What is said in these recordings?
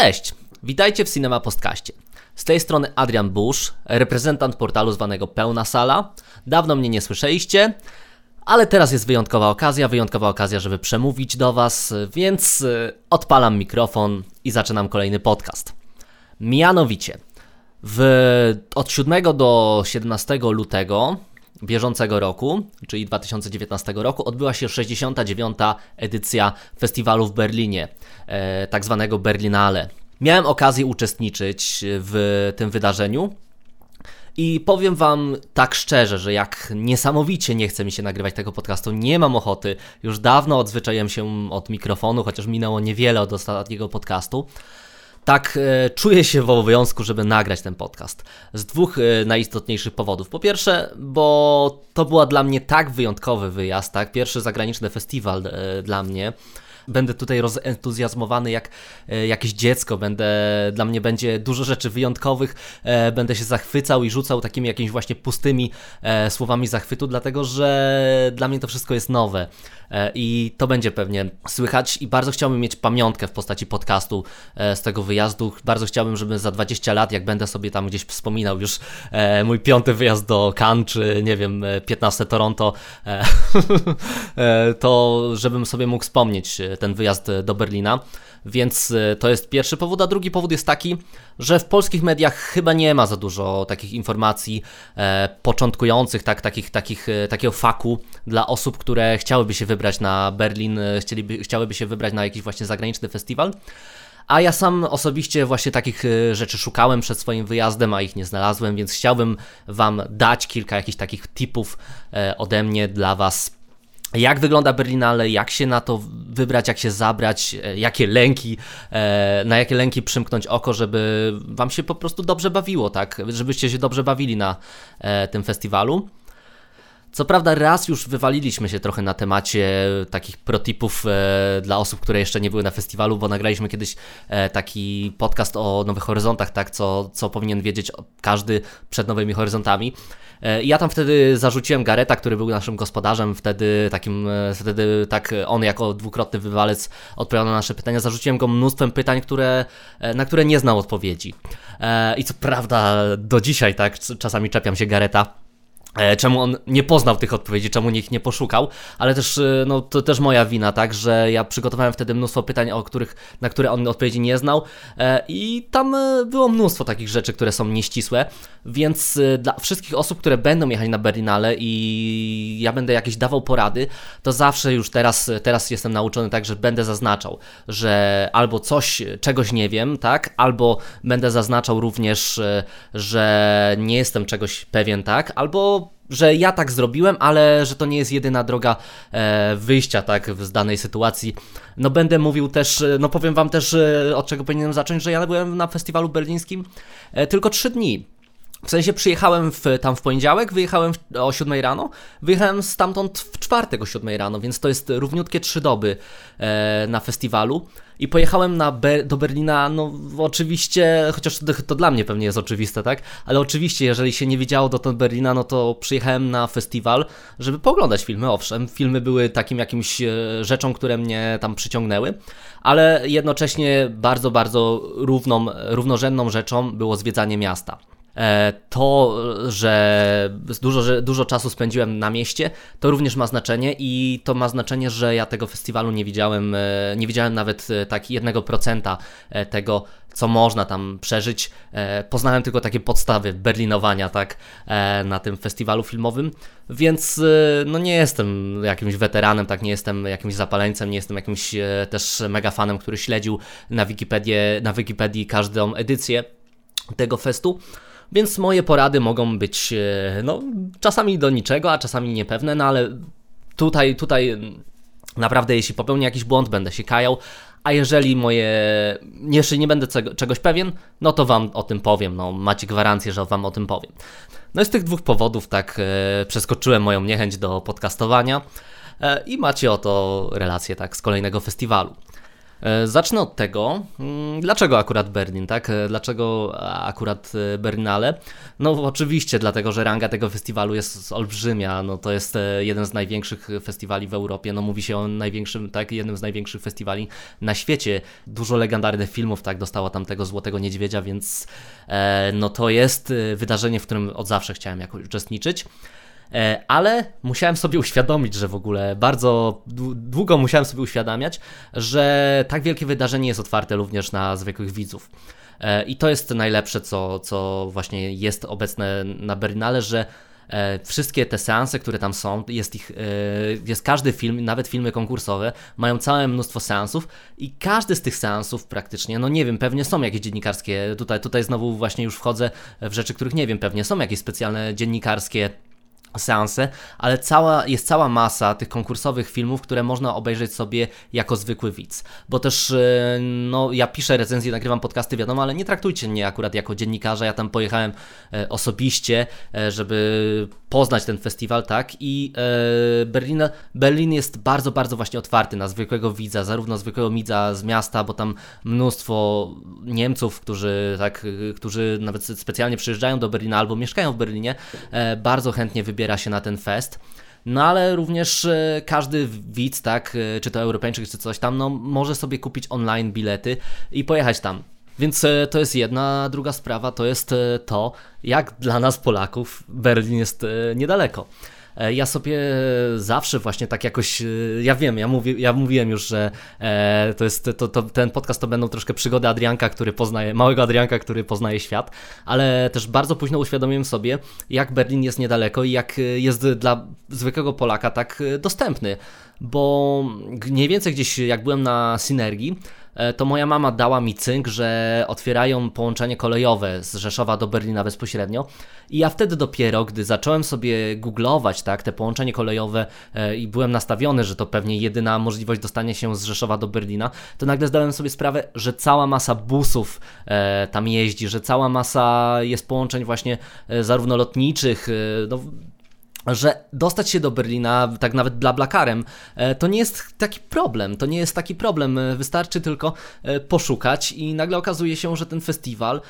Cześć, witajcie w Cinema Postcaście. Z tej strony Adrian Bush, reprezentant portalu zwanego Pełna Sala. Dawno mnie nie słyszeliście, ale teraz jest wyjątkowa okazja, wyjątkowa okazja, żeby przemówić do Was, więc y, odpalam mikrofon i zaczynam kolejny podcast. Mianowicie, w, od 7 do 17 lutego bieżącego roku, czyli 2019 roku, odbyła się 69. edycja festiwalu w Berlinie, e, tak zwanego Berlinale. Miałem okazję uczestniczyć w tym wydarzeniu. I powiem Wam tak szczerze, że jak niesamowicie nie chce mi się nagrywać tego podcastu, nie mam ochoty. Już dawno odzwyczaiłem się od mikrofonu, chociaż minęło niewiele od ostatniego podcastu tak e, czuję się w obowiązku, żeby nagrać ten podcast. Z dwóch e, najistotniejszych powodów. Po pierwsze, bo to była dla mnie tak wyjątkowy wyjazd, tak? Pierwszy zagraniczny festiwal e, dla mnie będę tutaj rozentuzjazmowany jak e, jakieś dziecko, będę, dla mnie będzie dużo rzeczy wyjątkowych, e, będę się zachwycał i rzucał takimi jakimiś właśnie pustymi e, słowami zachwytu, dlatego że dla mnie to wszystko jest nowe i to będzie pewnie słychać i bardzo chciałbym mieć pamiątkę w postaci podcastu z tego wyjazdu. Bardzo chciałbym, żeby za 20 lat, jak będę sobie tam gdzieś wspominał już mój piąty wyjazd do Cannes, czy nie wiem, 15 Toronto, to żebym sobie mógł wspomnieć ten wyjazd do Berlina. Więc e, to jest pierwszy powód, a drugi powód jest taki, że w polskich mediach chyba nie ma za dużo takich informacji e, początkujących, tak, takich, takich, e, takiego faku dla osób, które chciałyby się wybrać na Berlin, e, chcieliby, chciałyby się wybrać na jakiś właśnie zagraniczny festiwal. A ja sam osobiście właśnie takich e, rzeczy szukałem przed swoim wyjazdem, a ich nie znalazłem, więc chciałbym Wam dać kilka jakichś takich tipów ode mnie dla Was jak wygląda Berlinale, jak się na to wybrać, jak się zabrać, e, jakie lęki, e, na jakie lęki przymknąć oko, żeby wam się po prostu dobrze bawiło, tak? Żebyście się dobrze bawili na e, tym festiwalu. Co prawda raz już wywaliliśmy się trochę na temacie takich protipów dla osób, które jeszcze nie były na festiwalu, bo nagraliśmy kiedyś taki podcast o Nowych Horyzontach, tak, co, co powinien wiedzieć każdy przed Nowymi Horyzontami. E, ja tam wtedy zarzuciłem Gareta, który był naszym gospodarzem, wtedy takim, e, wtedy tak on jako dwukrotny wywalec odpowiadał na nasze pytania, zarzuciłem go mnóstwem pytań, które, e, na które nie znał odpowiedzi. I co prawda do dzisiaj tak czasami czepiam się Gareta, E, czemu on nie poznał tych odpowiedzi, czemu ich nie poszukał, ale też, e, no, to też moja wina, tak, że ja przygotowałem wtedy mnóstwo pytań, o których, na które on odpowiedzi nie znał e, i tam było mnóstwo takich rzeczy, które są nieścisłe, więc dla wszystkich osób, które będą jechać na Berlinale i ja będę jakieś dawał porady, to zawsze już teraz, teraz jestem nauczony tak, że będę zaznaczał, że albo coś, czegoś nie wiem, tak, albo będę zaznaczał również, że nie jestem czegoś pewien, tak, albo że ja tak zrobiłem, ale że to nie jest jedyna droga e, wyjścia tak z danej sytuacji. No będę mówił też, e, no powiem wam też e, od czego powinienem zacząć, że ja byłem na festiwalu berlińskim tylko 3 dni. W sensie przyjechałem w, tam w poniedziałek, wyjechałem o 7 rano, wyjechałem stamtąd w czwartek o 7 rano, więc to jest równiutkie 3 doby e, na festiwalu. I pojechałem na Ber do Berlina, no oczywiście, chociaż to, to, dla mnie pewnie jest oczywiste, tak? Ale oczywiście, jeżeli się nie wiedziało dotąd Berlina, no to przyjechałem na festiwal, żeby pooglądać filmy. Owszem, filmy były takim jakimś e, rzeczą, które mnie tam przyciągnęły, ale jednocześnie bardzo, bardzo równą, równorzędną rzeczą było zwiedzanie miasta. E, to, że dużo, że dużo czasu spędziłem na mieście, to również ma znaczenie i to ma znaczenie, że ja tego festiwalu nie widziałem, e, nie widziałem nawet e, tak jednego procenta tego, co można tam przeżyć. Poznałem tylko takie podstawy berlinowania, tak, na tym festiwalu filmowym, więc no nie jestem jakimś weteranem, tak, nie jestem jakimś zapaleńcem, nie jestem jakimś też mega fanem, który śledził na na Wikipedii każdą edycję tego festu. Więc moje porady mogą być e, no, czasami do niczego, a czasami niepewne, no ale tutaj, tutaj naprawdę jeśli popełnię jakiś błąd, będę się kajał, a jeżeli moje, jeszcze nie będę czegoś pewien, no to Wam o tym powiem, no macie gwarancję, że Wam o tym powiem. No i z tych dwóch powodów tak e, przeskoczyłem moją niechęć do podcastowania e, i macie oto relację tak z kolejnego festiwalu. E, zacznę od tego, mm, dlaczego akurat Berlin, tak? E, dlaczego akurat e, Berlinale? No oczywiście dlatego, że ranga tego festiwalu jest olbrzymia, no to jest jeden z największych festiwali w Europie, no mówi się o największym, tak, jednym z największych festiwali na świecie. Dużo legendarnych filmów, tak, dostało tam tego Złotego Niedźwiedzia, więc no to jest wydarzenie, w którym od zawsze chciałem jakoś uczestniczyć. E, ale musiałem sobie uświadomić, że w ogóle bardzo długo musiałem sobie uświadamiać, że tak wielkie wydarzenie jest otwarte również na zwykłych widzów. E, I to jest najlepsze, co, co właśnie jest obecne na Berlinale, że e, wszystkie te seanse, które tam są, jest ich, jest każdy film, nawet filmy konkursowe, mają całe mnóstwo seansów i każdy z tych seansów praktycznie, no nie wiem, pewnie są jakieś dziennikarskie, tutaj, tutaj znowu właśnie już wchodzę w rzeczy, których nie wiem, pewnie są jakieś specjalne dziennikarskie seanse, ale cała, jest cała masa tych konkursowych filmów, które można obejrzeć sobie jako zwykły widz. Bo też, e, no, ja piszę recenzje, nagrywam podcasty, wiadomo, ale nie traktujcie mnie akurat jako dziennikarza. Ja tam pojechałem e, osobiście, e, żeby poznać ten festiwal, tak? I Berlin, Berlin jest bardzo, bardzo właśnie otwarty na zwykłego widza, zarówno zwykłego widza z miasta, bo tam mnóstwo Niemców, którzy, tak, którzy nawet specjalnie przyjeżdżają do Berlina albo mieszkają w Berlinie, bardzo chętnie wybierają wybiera się na ten fest. No ale również e, każdy widz, tak, e, czy to Europejczyk, czy coś tam, no może sobie kupić online bilety i pojechać tam. Więc e, to jest jedna, druga sprawa to jest to, jak dla nas Polaków Berlin jest niedaleko. E, ja sobie zawsze właśnie tak jakoś, e, ja wiem, ja, mówię, ja mówiłem już, że e, to jest, to, to, ten podcast to będą troszkę przygody Adrianka, który poznaje, małego Adrianka, który poznaje świat, ale też bardzo późno uświadomiłem sobie, jak Berlin jest niedaleko i jak jest dla zwykłego Polaka tak dostępny, bo mniej więcej gdzieś jak byłem na Synergii, to moja mama dała mi cynk, że otwierają połączenie kolejowe z Rzeszowa do Berlina bezpośrednio. I ja wtedy dopiero, gdy zacząłem sobie googlować tak, te połączenie kolejowe e, i byłem nastawiony, że to pewnie jedyna możliwość dostania się z Rzeszowa do Berlina, to nagle zdałem sobie sprawę, że cała masa busów e, tam jeździ, że cała masa jest połączeń właśnie zarówno lotniczych, no, że dostać się do Berlina, tak nawet dla Blakarem, e, to nie jest taki problem. To nie jest taki problem. E, wystarczy tylko e, poszukać i nagle okazuje się, że ten festiwal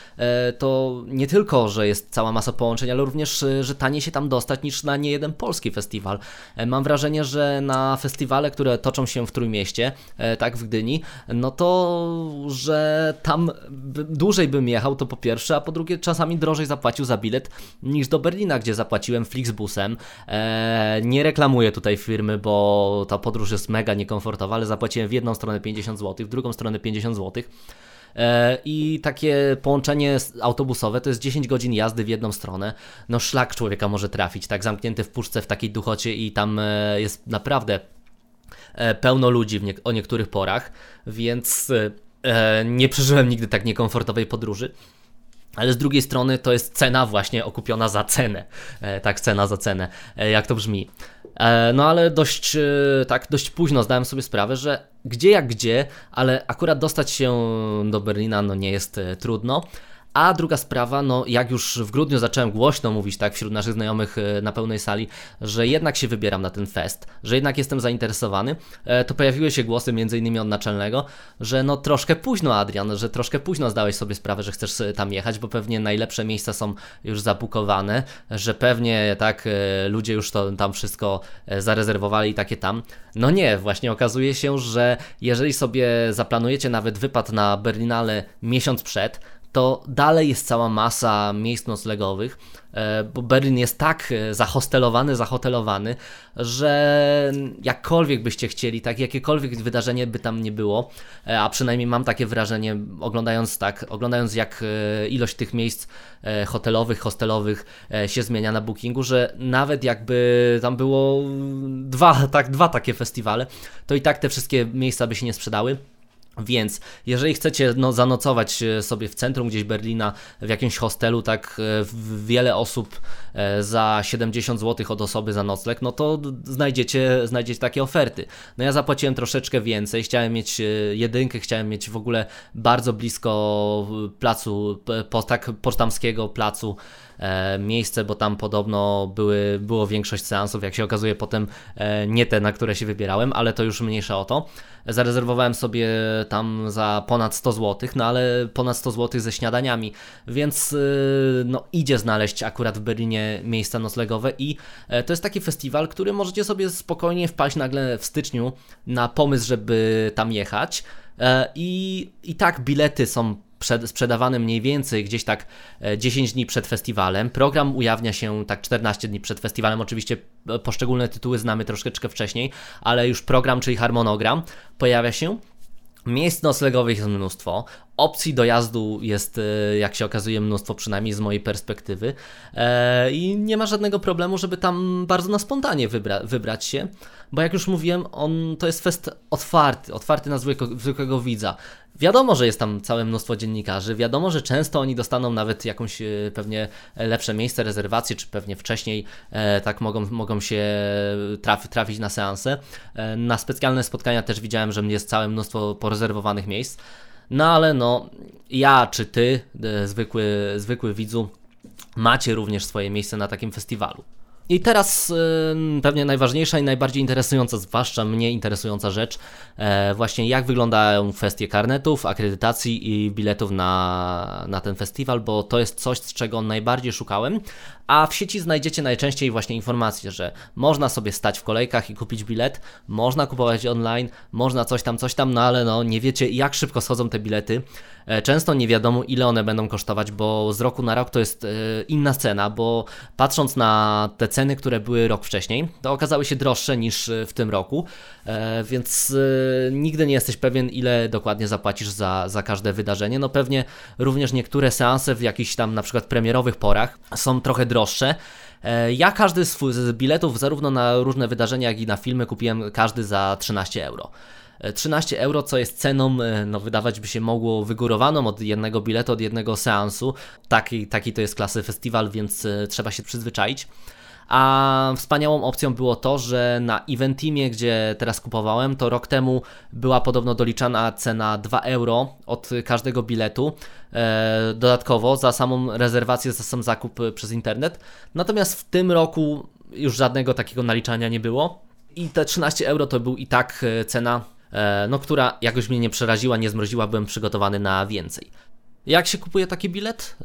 to nie tylko, że jest cała masa połączeń, ale również, że taniej się tam dostać niż na niejeden polski festiwal. Mam wrażenie, że na festiwale, które toczą się w Trójmieście, tak w Gdyni, no to, że tam dłużej bym jechał, to po pierwsze, a po drugie czasami drożej zapłacił za bilet niż do Berlina, gdzie zapłaciłem Flixbusem nie reklamuję tutaj firmy, bo ta podróż jest mega niekomfortowa, ale zapłaciłem w jedną stronę 50 zł, w drugą stronę 50 zł. E, I takie połączenie autobusowe to jest 10 godzin jazdy w jedną stronę. No szlak człowieka może trafić, tak zamknięty w puszce w takiej duchocie i tam e, jest naprawdę pełno ludzi nie o niektórych porach, więc nie przeżyłem nigdy tak niekomfortowej podróży. Ale z drugiej strony to jest cena właśnie okupiona za cenę. E, tak, cena za cenę. E, jak to brzmi? E, no ale dość, tak, dość późno zdałem sobie sprawę, że gdzie jak gdzie, ale akurat dostać się do Berlina no nie jest trudno. A druga sprawa, no jak już w grudniu zacząłem głośno mówić tak wśród naszych znajomych e, na pełnej sali, że jednak się wybieram na ten fest, że jednak jestem zainteresowany, e, to pojawiły się głosy między innymi od naczelnego, że no troszkę późno Adrian, że troszkę późno zdałeś sobie sprawę, że chcesz e, tam jechać, bo pewnie najlepsze miejsca są już zabukowane, że pewnie tak ludzie już to tam wszystko zarezerwowali takie tam. No nie, właśnie okazuje się, że jeżeli sobie zaplanujecie nawet wypad na Berlinale miesiąc przed, to dalej jest cała masa miejsc noclegowych, e, bo Berlin jest tak e, zahostelowany, zahotelowany, że jakkolwiek byście chcieli, tak jakiekolwiek wydarzenie by tam nie było, e, a przynajmniej mam takie wrażenie, oglądając tak, oglądając jak ilość tych miejsc hotelowych, hostelowych się zmienia na bookingu, że nawet jakby tam było dwa, tak, dwa takie festiwale, to i tak te wszystkie miejsca by się nie sprzedały. Więc jeżeli chcecie no, zanocować sobie w centrum gdzieś Berlina, w jakimś hostelu, tak wiele osób e, za 70 zł od osoby za nocleg, no to znajdziecie, znajdziecie takie oferty. No ja zapłaciłem troszeczkę więcej, chciałem mieć e, jedynkę, chciałem mieć w ogóle bardzo blisko placu, tak pocztamskiego placu E, miejsce, bo tam podobno były, było większość seansów, jak się okazuje potem e, nie te, na które się wybierałem, ale to już mniejsza o to. Zarezerwowałem sobie tam za ponad 100 zł, no ale ponad 100 zł ze śniadaniami, więc e, no idzie znaleźć akurat w Berlinie miejsca noclegowe i to jest taki festiwal, który możecie sobie spokojnie wpaść nagle w styczniu na pomysł, żeby tam jechać. I, I tak bilety są przed, sprzedawany mniej więcej gdzieś tak 10 e, dni przed festiwalem. Program ujawnia się tak 14 dni przed festiwalem. Oczywiście e, poszczególne tytuły znamy troszeczkę wcześniej, ale już program, czyli harmonogram pojawia się. Miejsc noclegowych jest mnóstwo, opcji dojazdu jest, e, jak się okazuje, mnóstwo, przynajmniej z mojej perspektywy, i nie ma żadnego problemu, żeby tam bardzo na spontanie wybra wybrać się, bo jak już mówiłem, on to jest fest otwarty, otwarty na zwykłego, zwykłego widza. Wiadomo, że jest tam całe mnóstwo dziennikarzy, wiadomo, że często oni dostaną nawet jakąś e, pewnie lepsze miejsce, rezerwację, czy pewnie wcześniej e, tak mogą, mogą się traf, trafić na seanse. E, na specjalne spotkania też widziałem, że jest całe mnóstwo porezerwowanych miejsc. No ale no, ja czy ty, zwykły, zwykły widzu, macie również swoje miejsce na takim festiwalu. I teraz pewnie najważniejsza i najbardziej interesująca, zwłaszcza mnie interesująca rzecz, e, właśnie jak wyglądają kwestie karnetów, akredytacji i biletów na, na ten festiwal, bo to jest coś, z czego najbardziej szukałem, a w sieci znajdziecie najczęściej właśnie informacje, że można sobie stać w kolejkach i kupić bilet, można kupować online, można coś tam, coś tam, no ale no nie wiecie jak szybko schodzą te bilety. E, często nie wiadomo ile one będą kosztować, bo z roku na rok to jest e, inna cena, bo patrząc na te ceny, które były rok wcześniej, to okazały się droższe niż e, w tym roku, więc nigdy nie jesteś pewien ile dokładnie zapłacisz za, za każde wydarzenie. No pewnie również niektóre seanse w jakichś tam na przykład premierowych porach są trochę droższe, ja każdy z biletów, zarówno na różne wydarzenia, jak i na filmy, kupiłem każdy za 13 euro. 13 euro, co jest ceną, e, no wydawać by się mogło wygórowaną od jednego biletu, od jednego seansu. Taki, taki to jest klasy festiwal, więc e, trzeba się przyzwyczaić. A wspaniałą opcją było to, że na Eventimie, gdzie teraz kupowałem, to rok temu była podobno doliczana cena 2 euro od każdego biletu. E, dodatkowo za samą rezerwację, za sam zakup przez internet. Natomiast w tym roku już żadnego takiego naliczania nie było. I te 13 euro to był i tak cena E, no, która jakoś mnie nie przeraziła, nie zmroziła, byłem przygotowany na więcej. Jak się kupuje taki bilet?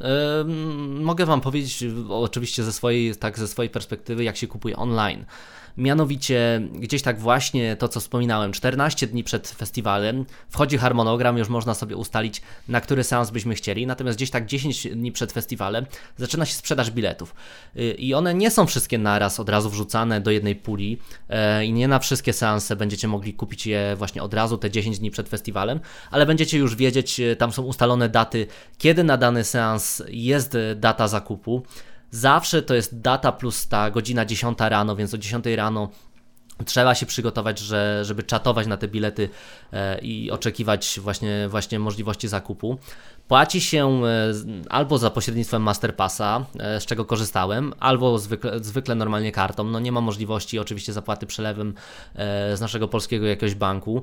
Mogę Wam powiedzieć, oczywiście ze swojej, tak, ze swojej perspektywy, jak się kupuje online. Mianowicie gdzieś tak właśnie to, co wspominałem, 14 dni przed festiwalem wchodzi harmonogram, już można sobie ustalić, na który seans byśmy chcieli, natomiast gdzieś tak 10 dni przed festiwalem zaczyna się sprzedaż biletów. Y, I one nie są wszystkie naraz od razu wrzucane do jednej puli y, i nie na wszystkie seanse będziecie mogli kupić je właśnie od razu, te 10 dni przed festiwalem, ale będziecie już wiedzieć, y, tam są ustalone daty, kiedy na dany seans jest data zakupu. Zawsze to jest data plus ta godzina 10 rano, więc o 10 rano trzeba się przygotować, że, żeby czatować na te bilety e, i oczekiwać właśnie, właśnie możliwości zakupu. Płaci się e, albo za pośrednictwem Masterpassa, e, z czego korzystałem, albo zwykle, zwykle normalnie kartą. No nie ma możliwości oczywiście zapłaty przelewem z naszego polskiego jakiegoś banku.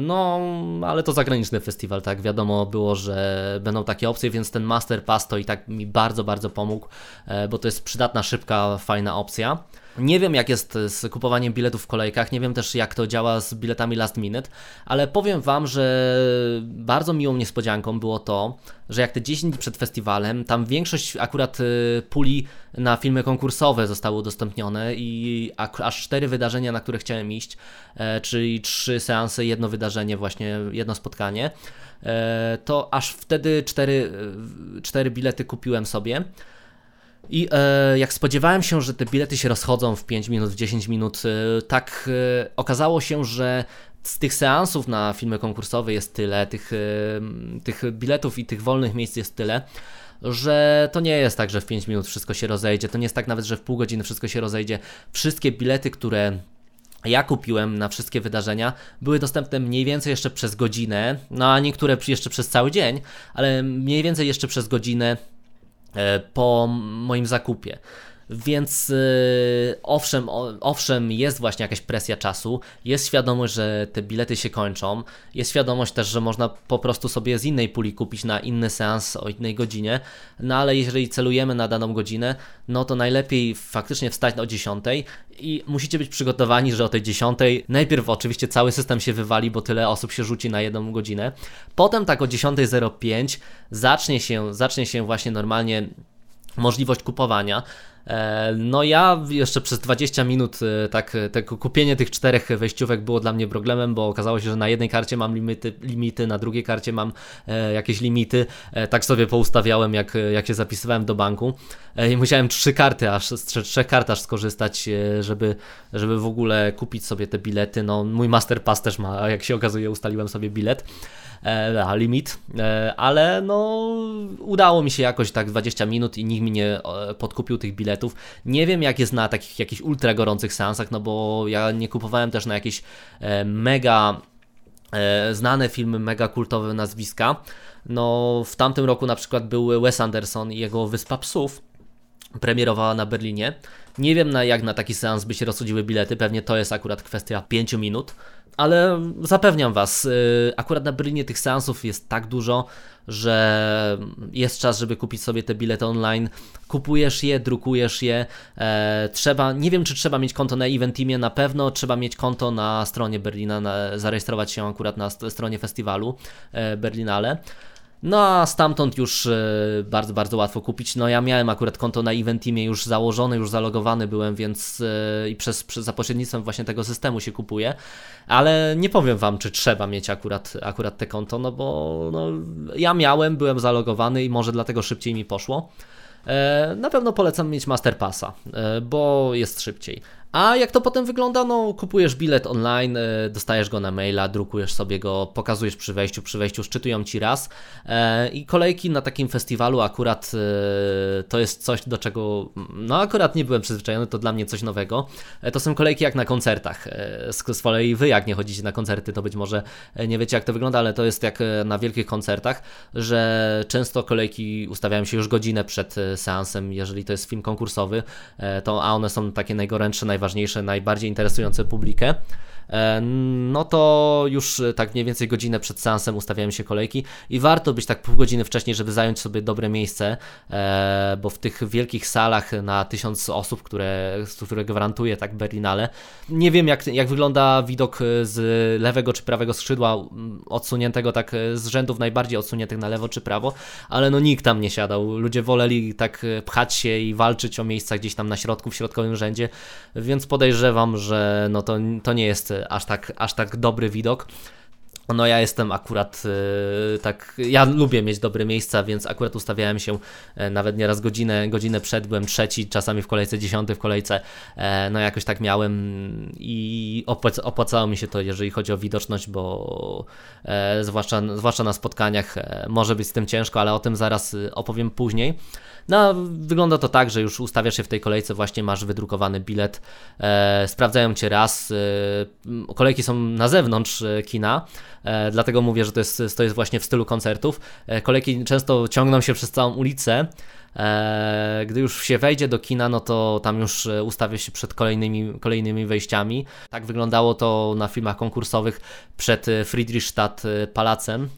No, ale to zagraniczny festiwal, tak? Wiadomo było, że będą takie opcje, więc ten Masterpass to i tak mi bardzo, bardzo pomógł, bo to jest przydatna, szybka, fajna opcja. Nie wiem, jak jest z kupowaniem biletów w kolejkach, nie wiem też, jak to działa z biletami last minute, ale powiem Wam, że bardzo miłą niespodzianką było to, że jak te 10 dni przed festiwalem, tam większość akurat y, puli na filmy konkursowe zostały udostępnione i aż 4 wydarzenia, na które chciałem iść, e, czyli 3 seanse, jedno wydarzenie, właśnie jedno spotkanie, e, to aż wtedy 4, 4 bilety kupiłem sobie. I e, jak spodziewałem się, że te bilety się rozchodzą w 5 minut, w 10 minut, e, tak e, okazało się, że z tych seansów na filmy konkursowe jest tyle, tych, e, tych biletów i tych wolnych miejsc jest tyle, że to nie jest tak, że w 5 minut wszystko się rozejdzie, to nie jest tak nawet, że w pół godziny wszystko się rozejdzie. Wszystkie bilety, które ja kupiłem na wszystkie wydarzenia, były dostępne mniej więcej jeszcze przez godzinę, no a niektóre jeszcze przez cały dzień, ale mniej więcej jeszcze przez godzinę po moim zakupie. Więc yy, owszem, owszem, jest właśnie jakaś presja czasu, jest świadomość, że te bilety się kończą, jest świadomość też, że można po prostu sobie z innej puli kupić na inny seans o innej godzinie, no ale jeżeli celujemy na daną godzinę, no to najlepiej faktycznie wstać o 10 i musicie być przygotowani, że o tej 10 najpierw oczywiście cały system się wywali, bo tyle osób się rzuci na jedną godzinę, potem tak o 10.05 zacznie się, zacznie się właśnie normalnie możliwość kupowania. E, no ja jeszcze przez 20 minut e, tak, tak kupienie tych czterech wejściówek było dla mnie problemem, bo okazało się, że na jednej karcie mam limity, limity na drugiej karcie mam jakieś limity. Tak sobie poustawiałem, jak, jak się zapisywałem do banku. I musiałem trzy karty aż, z trzech kart aż skorzystać, żeby, żeby w ogóle kupić sobie te bilety. No mój Masterpass też ma, jak się okazuje, ustaliłem sobie bilet. E, limit, e, ale no udało mi się jakoś tak 20 minut i nikt mi nie e, podkupił tych biletów. Nie wiem jak jest na takich jakichś ultra gorących seansach, no bo ja nie kupowałem też na jakieś mega znane filmy, mega kultowe nazwiska. No w tamtym roku na przykład był Wes Anderson i jego Wyspa Psów premierowała na Berlinie. Nie wiem na jak na taki seans by się rozchodziły bilety, pewnie to jest akurat kwestia 5 minut, ale zapewniam Was, y, akurat na Berlinie tych seansów jest tak dużo, że jest czas, żeby kupić sobie te bilety online. Kupujesz je, drukujesz je. E, trzeba, nie wiem, czy trzeba mieć konto na Eventimie, na pewno trzeba mieć konto na stronie Berlina, na, zarejestrować się akurat na stronie festiwalu e, Berlinale. No a stamtąd już e, bardzo, bardzo łatwo kupić. No ja miałem akurat konto na Eventimie już założone, już zalogowany byłem, więc e, i przez, przez za pośrednictwem właśnie tego systemu się kupuje, ale nie powiem Wam, czy trzeba mieć akurat, akurat te konto, no bo no, ja miałem, byłem zalogowany i może dlatego szybciej mi poszło. E, na pewno polecam mieć Masterpassa, bo jest szybciej. A jak to potem wygląda? No, kupujesz bilet online, e, dostajesz go na maila, drukujesz sobie go, pokazujesz przy wejściu, przy wejściu szczytują ci raz. E, I kolejki na takim festiwalu akurat e, to jest coś, do czego no akurat nie byłem przyzwyczajony, to dla mnie coś nowego. To są kolejki jak na koncertach. Z kolei wy jak nie chodzicie na koncerty, to być może nie wiecie jak to wygląda, ale to jest jak na wielkich koncertach, że często kolejki ustawiają się już godzinę przed seansem, jeżeli to jest film konkursowy, to a one są takie najgorętsze, najważniejsze najważniejsze, najbardziej interesujące publikę. E, no to już e, tak mniej więcej godzinę przed seansem ustawiają się kolejki i warto być tak pół godziny wcześniej, żeby zająć sobie dobre miejsce, e, bo w tych wielkich salach na tysiąc osób, które, które gwarantuje tak Berlinale, nie wiem jak, jak wygląda widok z lewego czy prawego skrzydła, odsuniętego tak z rzędów najbardziej odsuniętych na lewo czy prawo, ale no nikt tam nie siadał, ludzie woleli tak pchać się i walczyć o miejsca gdzieś tam na środku, w środkowym rzędzie, więc podejrzewam, że no to, to nie jest aż tak, aż tak dobry widok. No ja jestem akurat yy, tak, ja lubię mieć dobre miejsca, więc akurat ustawiałem się yy, nawet nieraz godzinę, godzinę przed, byłem trzeci, czasami w kolejce dziesiąty w kolejce, yy, no jakoś tak miałem i opłac opłacało mi się to, jeżeli chodzi o widoczność, bo zwłaszcza, zwłaszcza na spotkaniach może być z tym ciężko, ale o tym zaraz opowiem później. No, wygląda to tak, że już ustawiasz się w tej kolejce, właśnie masz wydrukowany bilet, e, sprawdzają cię raz, e, kolejki są na zewnątrz e, kina, e, dlatego mówię, że to jest, to jest właśnie w stylu koncertów. E, kolejki często ciągną się przez całą ulicę, e, gdy już się wejdzie do kina, no to tam już ustawia się przed kolejnymi, kolejnymi wejściami. Tak wyglądało to na filmach konkursowych przed Friedrichstadt Palacem.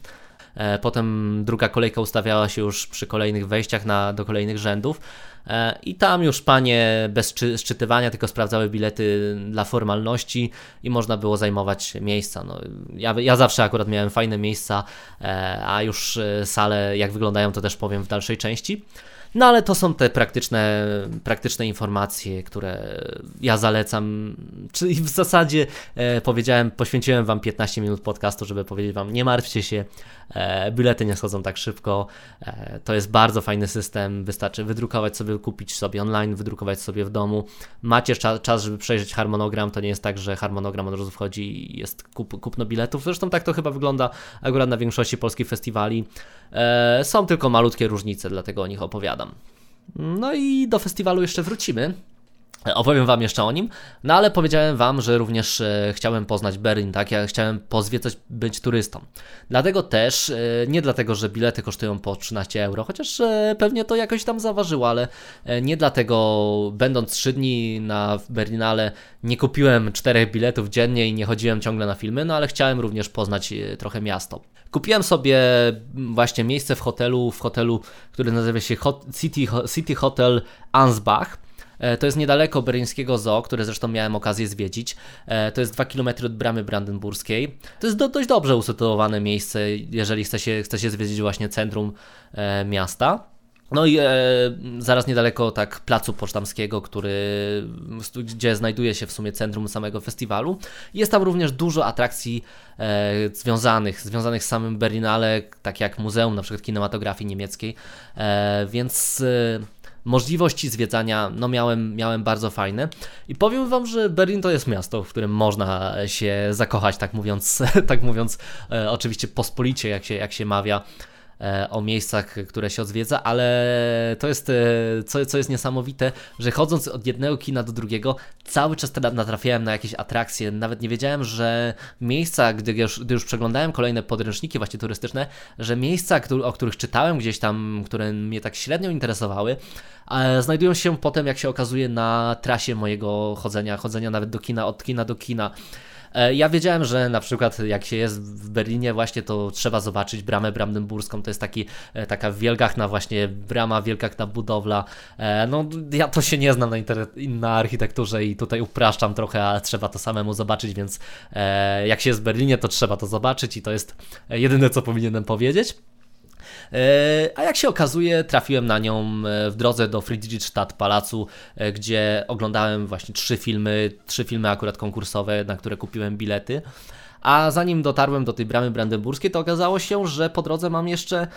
E, potem druga kolejka ustawiała się już przy kolejnych wejściach na, do kolejnych rzędów. E, I tam już panie bez szczytywania tylko sprawdzały bilety dla formalności i można było zajmować miejsca. No, ja, ja zawsze akurat miałem fajne miejsca, e, a już sale, jak wyglądają, to też powiem w dalszej części. No ale to są te praktyczne, praktyczne informacje, które ja zalecam. Czyli w zasadzie e, powiedziałem, poświęciłem Wam 15 minut podcastu, żeby powiedzieć Wam, nie martwcie się, e, bilety nie schodzą tak szybko. E, to jest bardzo fajny system, wystarczy wydrukować sobie, kupić sobie online, wydrukować sobie w domu. Macie czas, czas żeby przejrzeć harmonogram, to nie jest tak, że harmonogram od razu wchodzi i jest kup, kupno biletów. Zresztą tak to chyba wygląda akurat na większości polskich festiwali. E, są tylko malutkie różnice, dlatego o nich opowiadam. No i do festiwalu jeszcze wrócimy. Opowiem Wam jeszcze o nim, no ale powiedziałem Wam, że również e, chciałem poznać Berlin, tak? Ja chciałem pozwiedzać, być turystą. Dlatego też, e, nie dlatego, że bilety kosztują po 13 euro, chociaż e, pewnie to jakoś tam zaważyło, ale e, nie dlatego, będąc 3 dni na Berlinale, nie kupiłem czterech biletów dziennie i nie chodziłem ciągle na filmy, no ale chciałem również poznać e, trochę miasto. Kupiłem sobie właśnie miejsce w hotelu, w hotelu, który nazywa się Hot- City, City Hotel Ansbach. E, To jest niedaleko berlińskiego zoo, które zresztą miałem okazję zwiedzić. E, To jest 2 km od bramy brandenburskiej. To jest do, dość dobrze usytuowane miejsce, jeżeli chce się, chce się zwiedzić właśnie centrum e, miasta. No i e, zaraz niedaleko tak placu pocztamskiego, który, gdzie znajduje się w sumie centrum samego festiwalu. Jest tam również dużo atrakcji e, związanych, związanych z samym Berlinale, tak jak muzeum na przykład kinematografii niemieckiej, e, więc e, możliwości zwiedzania no miałem, miałem bardzo fajne. I powiem Wam, że Berlin to jest miasto, w którym można się zakochać, tak mówiąc, tak mówiąc e, oczywiście pospolicie, jak się, jak się mawia o miejscach, które się odwiedza, ale to jest, e, co, co jest niesamowite, że chodząc od jednego kina do drugiego, cały czas natrafiałem na jakieś atrakcje. Nawet nie wiedziałem, że miejsca, gdy już, gdy już przeglądałem kolejne podręczniki właśnie turystyczne, że miejsca, o których czytałem gdzieś tam, które mnie tak średnio interesowały, e, znajdują się potem, jak się okazuje, na trasie mojego chodzenia, chodzenia nawet do kina, od kina do kina. E, Ja wiedziałem, że na przykład jak się jest w Berlinie właśnie, to trzeba zobaczyć bramę brandenburską. To jest taki, e, taka wielgachna właśnie brama, wielgachna budowla. E, No ja to się nie znam na, na architekturze i tutaj upraszczam trochę, ale trzeba to samemu zobaczyć, więc jak się jest w Berlinie, to trzeba to zobaczyć i to jest jedyne, co powinienem powiedzieć. E, A jak się okazuje, trafiłem na nią e, w drodze do Friedrichstadt Palacu, e, gdzie oglądałem właśnie trzy filmy, trzy filmy akurat konkursowe, na które kupiłem bilety. A zanim dotarłem do tej bramy brandenburskiej, to okazało się, że po drodze mam jeszcze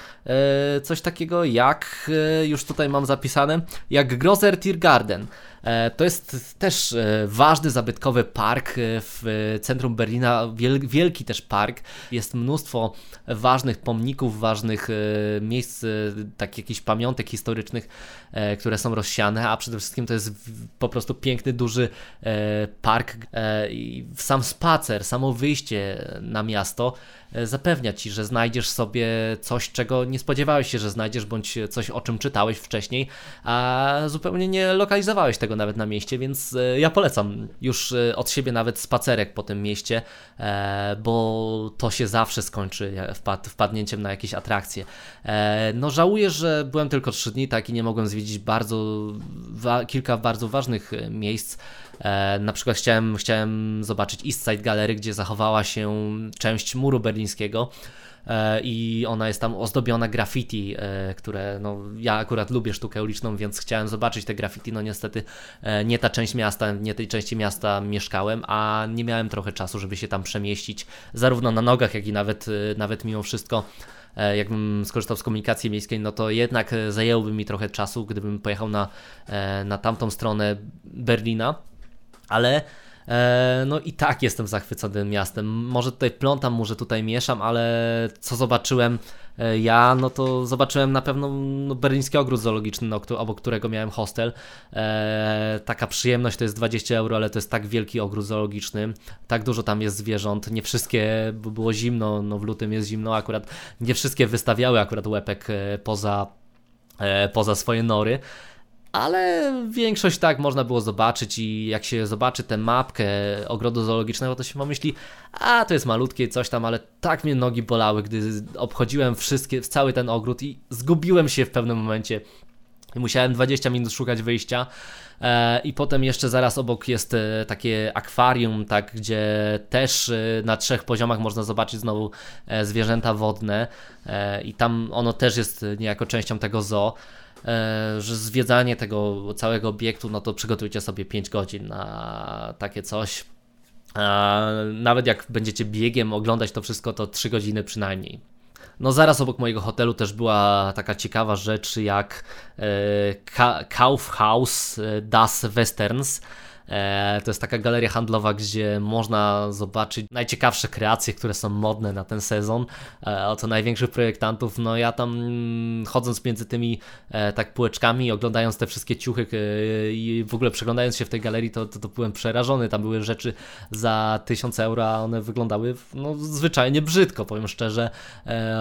coś takiego jak, już tutaj mam zapisane, jak Grozer Tiergarten. E, To jest też e, ważny, zabytkowy park e, w centrum Berlina, wiel- wielki też park. Jest mnóstwo ważnych pomników, ważnych e, miejsc, e, tak jakichś pamiątek historycznych, e, które są rozsiane, a przede wszystkim to jest po prostu piękny, duży e, park e, i sam spacer, samo wyjście na miasto e, zapewnia Ci, że znajdziesz sobie coś, czego nie spodziewałeś się, że znajdziesz, bądź coś, o czym czytałeś wcześniej, a zupełnie nie lokalizowałeś tego nawet na mieście, więc e, ja polecam już e, od siebie nawet spacerek po tym mieście, e, bo to się zawsze skończy e, wpad, wpadnięciem na jakieś atrakcje. E, No żałuję, że byłem tylko 3 dni, tak i nie mogłem zwiedzić bardzo, kilka bardzo ważnych e, miejsc, E, Na przykład chciałem, chciałem zobaczyć East Side Gallery, gdzie zachowała się część muru berlińskiego e, i ona jest tam ozdobiona graffiti, e, które no, ja akurat lubię sztukę uliczną, więc chciałem zobaczyć te graffiti. No niestety nie ta część miasta, nie tej części miasta mieszkałem, a nie miałem trochę czasu, żeby się tam przemieścić, zarówno na nogach, jak i nawet, nawet mimo wszystko jakbym skorzystał z komunikacji miejskiej, no to jednak zajęłoby mi trochę czasu, gdybym pojechał na, na tamtą stronę Berlina ale e, no i tak jestem zachwycony miastem. Może tutaj plątam, może tutaj mieszam, ale co zobaczyłem e, ja, no to zobaczyłem na pewno no, berliński ogród zoologiczny, no, obok którego miałem hostel. E, taka przyjemność to jest 20 euro, ale to jest tak wielki ogród zoologiczny, tak dużo tam jest zwierząt, nie wszystkie, bo było zimno, no w lutym jest zimno akurat, nie wszystkie wystawiały akurat łepek e, poza, poza swoje nory. Ale większość tak można było zobaczyć i jak się zobaczy tę mapkę ogrodu zoologicznego, to się pomyśli, a to jest malutkie coś tam, ale tak mnie nogi bolały, gdy obchodziłem wszystkie, cały ten ogród i zgubiłem się w pewnym momencie. Musiałem 20 minut szukać wyjścia. E, I potem jeszcze zaraz obok jest e, takie akwarium, tak, gdzie też e, na trzech poziomach można zobaczyć znowu zwierzęta wodne. I tam ono też jest niejako częścią tego zoo że zwiedzanie tego całego obiektu, no to przygotujcie sobie 5 godzin na takie coś. A nawet jak będziecie biegiem oglądać to wszystko, to 3 godziny przynajmniej. No zaraz obok mojego hotelu też była taka ciekawa rzecz jak e, Ka- Kaufhaus e, Das Westerns. E, to jest taka galeria handlowa, gdzie można zobaczyć najciekawsze kreacje, które są modne na ten sezon, e, oto największych projektantów. No ja tam mm, chodząc między tymi e, tak półeczkami, oglądając te wszystkie ciuchy i w ogóle przeglądając się w tej galerii, to, to, to byłem przerażony. Tam były rzeczy za 1000 euro, a one wyglądały no, zwyczajnie brzydko, powiem szczerze,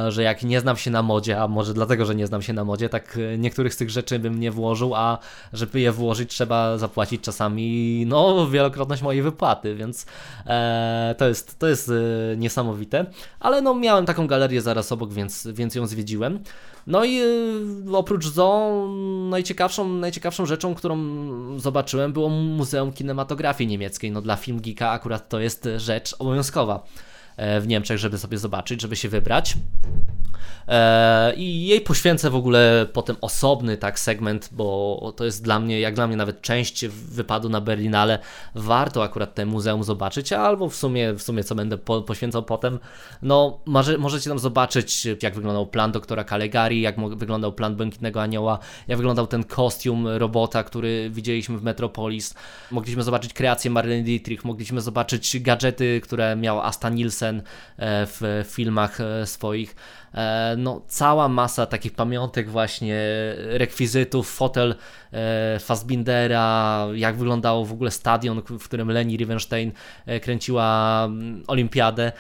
że jak nie znam się na modzie, a może dlatego, że nie znam się na modzie, tak niektórych z tych rzeczy bym nie włożył, a żeby je włożyć trzeba zapłacić czasami no, wielokrotność mojej wypłaty, więc e, to jest, to jest e, niesamowite. Ale no, miałem taką galerię zaraz obok, więc, więc ją zwiedziłem. No i e, oprócz zoo, najciekawszą, najciekawszą rzeczą, którą zobaczyłem, było Muzeum Kinematografii Niemieckiej. No, dla Film Geeka akurat to jest rzecz obowiązkowa w Niemczech, żeby sobie zobaczyć, żeby się wybrać. E, I jej poświęcę w ogóle potem osobny tak segment, bo to jest dla mnie, jak dla mnie nawet część wypadu na Berlinale. Warto akurat te muzeum zobaczyć, albo w sumie, w sumie co będę po, poświęcał potem, no może, możecie tam zobaczyć jak wyglądał plan doktora Calegari, jak wyglądał plan Błękitnego Anioła, jak wyglądał ten kostium robota, który widzieliśmy w Metropolis. Mogliśmy zobaczyć kreację Marlene Dietrich, mogliśmy zobaczyć gadżety, które miał Asta Nielsen e, w filmach e, swoich. E, no, cała masa takich pamiątek właśnie, rekwizytów, fotel e, Fassbindera, jak wyglądał w ogóle stadion, w którym Leni Rivenstein e, kręciła mm, olimpiadę.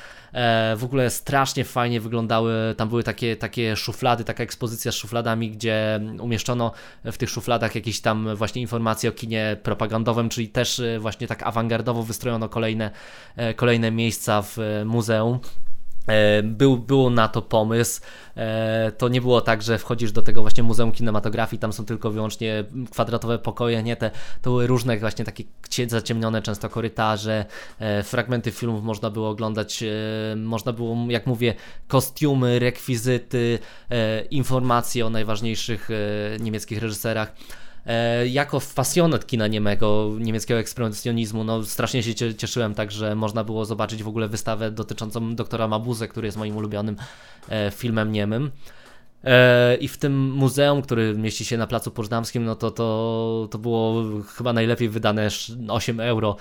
W ogóle strasznie fajnie wyglądały, tam były takie, takie szuflady, taka ekspozycja z szufladami, gdzie umieszczono w tych szufladach jakieś tam właśnie informacje o kinie propagandowym, czyli też właśnie tak awangardowo wystrojono kolejne, kolejne miejsca w muzeum. E, był, było na to pomysł. E, to nie było tak, że wchodzisz do tego właśnie Muzeum Kinematografii, tam są tylko wyłącznie kwadratowe pokoje, nie te, to były różne właśnie takie zaciemnione często korytarze, e, fragmenty filmów można było oglądać, można było, jak mówię, kostiumy, rekwizyty, informacje o najważniejszych niemieckich reżyserach. E, jako pasjonat kina niemego, niemieckiego ekspresjonizmu, no strasznie się cieszyłem tak, że można było zobaczyć w ogóle wystawę dotyczącą doktora Mabuse, który jest moim ulubionym e, filmem niemym. E, I w tym muzeum, który mieści się na Placu Potsdamskim, no to, to, to było chyba najlepiej wydane 8 euro